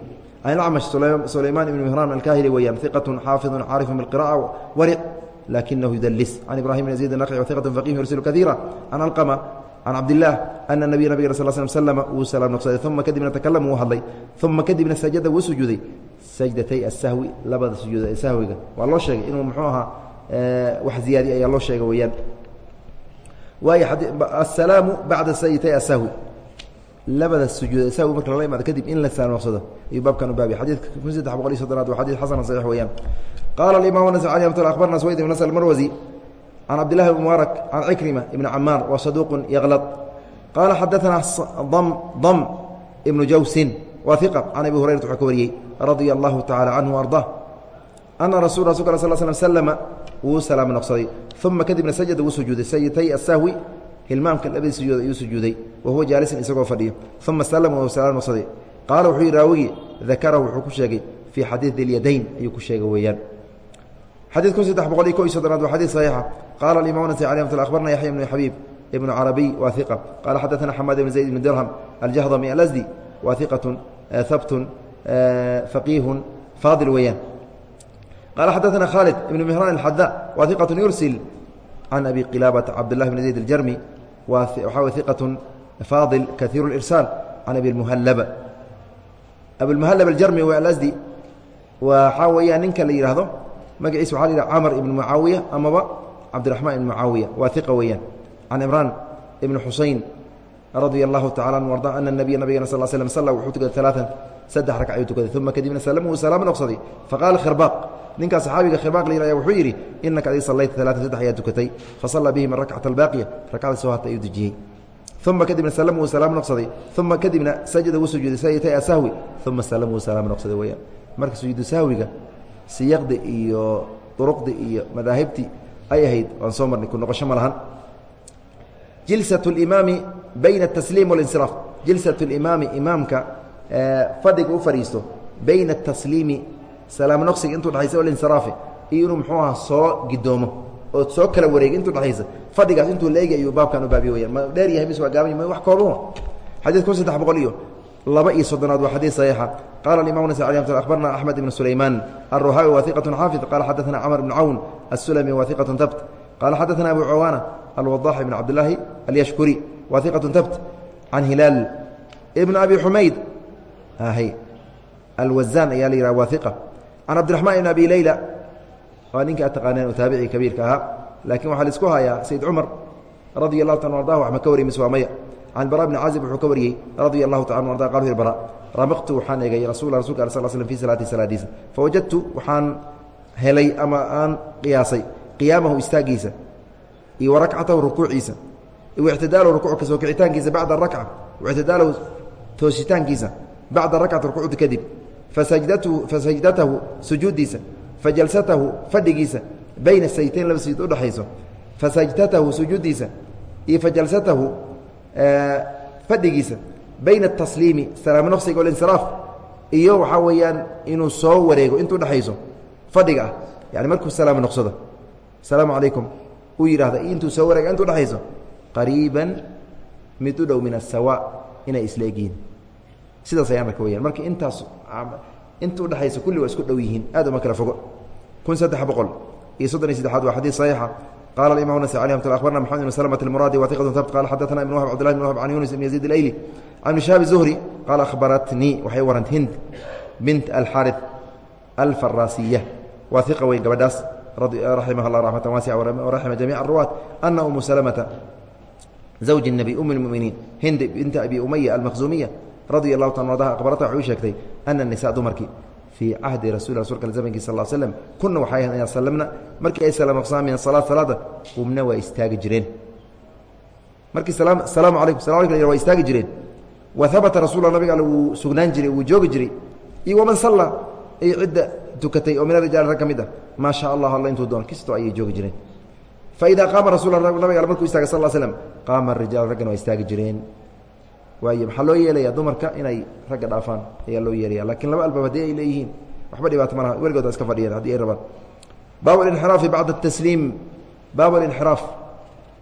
Anacmash sulayman ibn mihran alkahili weeyaan iqatun xaafidun xaarifun bilqira'a wariq lakinahu yudalis can ibrahim bn yazid anaqci wa iqat faqihun yursilu kaiira an alqama can cabdillaah ana nabiya nabig sal sl slama wuu salaam noqsaday. uma kadibna takalama wuu hadlay. uma kadibna sajada wuu sujuuday sajdatay asahwi labada sujuud ee sahwiga waa loo sheegay inuu muxuu ahaa wax ziyaadiy ayaa loo sheegay weeyaan. waayo asalaamu bacda sajdatay asahwi labada sujuud ee sahwi marka lala imaado kadib in la salaam noqsado. ayuu baabkan u baabiy xadiidka kun saddex boqol iyo soddonaad waa xadid xasan saxiix weeyaan. qaala alimam nascani abarna swayd ibn nasr marwasi can cabdillahi bn mubaarak can cikrima ibni camaar wa saduuqun yklad qaala xadaanaa dam ibnu jawsin waa iqa can abi hurayrat wuxuu ka wariyey radia allahu tacala canhu arda ana rasul rasul ka sal sl slama wuu salaama noqsaday uma kadibna sajada wuu sujuuday sajatay asahwi hilmaamka labadii sujuudood ayuu sujuuday wa huwa jaalisan isagoo fadhiyo uma salama uu salaam noqsaday qaala wuxuu yidhi raawigi dakarahu wuxuu ku sheegay fii xadiid dilyadayn ayuu ku sheegay weeyaan xadiidku saddex boqol iyo ko iyo soddonaad waa xadiid saxiixa qaala imam nas alي mt abarna yaxya ibnu xabiib ibnu carabiy wa iqa qaala xadaثana xamaad ibn zayd ibn dirham aljahdami alasdi wa iqaة habtun faqiihun faadil weeyaan qaala xadaثana khaalid ibn mihran اxada wa iqaة yursil can abi qilaabata cabdالlahi bn zayd اljarmi waxaa w iqaة faadil kahiiru اlirsaal can abi اmuhalaba abulmuhalab aljarmi w alasdi waxaa weeyaan ninka la yidhaahdo magaciisa waxa la yidhaha camar ibn mucaawiya amaba cabdiraxmaan ibn mucaawiya waa iqa weeyaan. Can imraan ibn xuseyn radia allahu tacala anhu arda ana nabiya nabigana sal slm salla wuxuu tukaday alaaan saddex ragc ayuu tukaday. Uma kadibna salama uu salaamo noqsaday faqaala khirbaaq ninkaa saxaabiga khirbaaq la yihah wuxuu yidhi inaka adii sallayta alaatan saddex ayaa tukatay. Fasallaa bihim arakcata albaaqiya rakcda soo harta ayuu dejiyey. Uma kadibna salama uu salaamo noqsaday uma kadibna sajada wuu sujuuday sajdatay asahwi uma salama uu salaamo noqsaday weyaan marka sujuudu sahwiga siyaqdi iyo duruqdi iyo madaahibtii ay ahayd waan soo marnay ku noqosho ma lahan jilsat اlimaami bayna الtasliim wاlinsiraaf jilsat اlimaami imaamka fadhiga u fadhiisto bayna الtasliimi salaamo noqsiga intuu dhexaysa walinsiraafi iyo inuu muxuu aha soo gidoomo oo soo kala wareegay intuu dhexaysa fadhigaas intuu la egi ayuu baabkan u baabiye weyaan ma dheer yahay mis waa gaaban ma wax kooban xadiid kun saddex boqol iyo laba iyo soddonaad waa xadiid صaxiixa qala imam nas abarna axmed ibn sulaymaan aلruhaawi wa iqaة xaafid qala xadaثna cmr bn cawn الsulmi wa iqaة tabt qala xadaثna abu cawaana alwadax ibn cabdilaahi alyashkuri wa iqaة tabt can hilaal ibn abi xumayd alwazan ayaa la yihah wa iqa can cabdiraxmaan ibn abi leyla waa ninka ad taqaaneen taabici kabiirka ahaa lakin waxaa laisku hayaa sayd cumar radia اlahu ta ardah wax ma ka wariy mis waa maya can bara bni caazib wuxuu ka wariyey radia allahu taala anu arda qal bara ramaqtu waxaan egay rasul rasulka al sal slm fi salaati salaadiisa fawajadtu waxaan helay ama aan qiyaasay. Qiyaamahu istaagiisa. Iyo wa rakcatahu rukuuciisa. Waictidaalahu rukuuc ka soo kicitaankiisa bacda rakca. Waictidaalahu toositaankiisa bacda rakcati rukuucda kadib. Fasajdatahu sujuuddiisa. Fajalsatahu fadhigiisa. Bayna sajdayn laba sajuud udhexayso fasajdatahu sujuuddiisa. Iyo fajalsatahu fadhigiisa. Bayna الtasliimi salaamo walinsiraaf iyo waxaa weeyaan inuu soo wareego intuu dhexayso fadhiga ah yani markuu salaamo noqsado asalaamu calaykum uu yidhahda intuu soo wareega intuu dhexayso qariiban mid u dhow min asawa inay isla egyihiin sidaas ayaan arka weyaan marka intaas inta udhexaysa kulli waa isku dhow yihiin aad uma kala fogo kun saddex boqol iyo soddon iyo saddexaad waa xadiid saxiixa qala imam nas alي mt abarna mxamed ibn slmة اmuraadi waiqة habt qala xadaثna ibn whb cbdlah bn whb can yunis ibn yaزيid اlayli can ibn shahab الzuhri qaala akhbaratnii waxay warant hind bint alxariث alfarasiya waa iqa weyn gabadhaas raximah اllah raxmata waasica waraxima jamic الruwaat ana umu slmةa zawji الnabi um اlmuminiin hind binta abi umaya almakhzumiya radia اlahu ta ardaha akhbarata waxay u sheegtay ana الnisa dumarkii fii cahdi rasul rasulka zamankiis sal slm kuna waxay ahayd inaa sallamna markii ay salaam noqsaan min asalaad salaada qumna waa istaagi jireen markii salaamu calaykum salam alay waa istaagi jireen wa habata rasulla nabiga alle wuu sugnaan jiray wuu joogi jiray iyo waman salla ay cidda tukatay oo min arijaal rag mid ah. Maa allah alla intuu doon kastoo ayay joogi jireen. Faidaa qaama rasul nabiga markuu istagay sal slm qaama arijaal raggana waa istaagi jireen. Waay maxaa loo yeelaya dumarka inay ragga dhaafaan ayaa loo yeelaya lakiin laba albaab haddii ay leeyihiin waxba dhibaato weligood waa iska fadhiyeen haddii ay rabaan. Baab alinxiraafi bacda atasliim baab alinxiraaf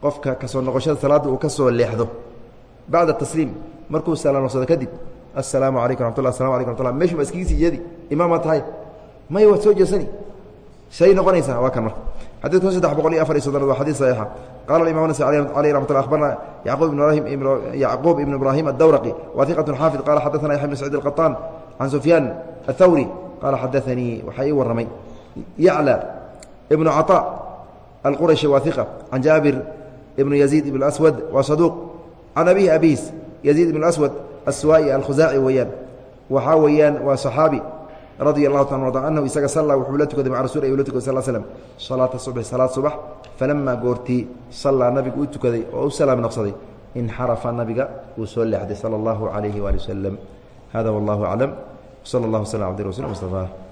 qofka ka soo noqoshada salaadda uu ka leexdo. Bacda tasliim markuu salaam noqsado kadib assalaamu calaykum raxmatullah asalamu alaykum raxmatullah meshu ma iskaga sii jeedi? Imaamaa tahay may waad soo jeesani. Say noqonaysaa waa kan marka. Xadid kun saddex boqol iyo afar iyo soddon waa xadid saxiixa. Qala aimam nas aleyh ramat lla abarna yacquub ibn ibraahim addawraqi wa iqatu xaafid qala xadaana yaxya bn sacid alqaطaan can sufyaan athawri qaala xadaanii waxaa ii warramay. Yacla ibnu caطa alqurashi waa iqa can jaabir ibn yaziid ibn aswad waa saduuq can abihi abiis yaziid ibn aswad aswaa'i alkhuzaaci weeyaan. Waxaa weeyaan waa saxaabi radia allahu taala arda anhu isaga salla wuxuu la tukaday maca rasul ayuu la tukaday sal slm salaata subxi salaad subax falamaa goortii sallaa nabigu u tukaday oo u salaam noqsaday inxarafa nabiga wuu soo leexday sala allahu calayhi waali wasalam hada wallahu aclam. Wsala allah wslam abdi rasul mustafa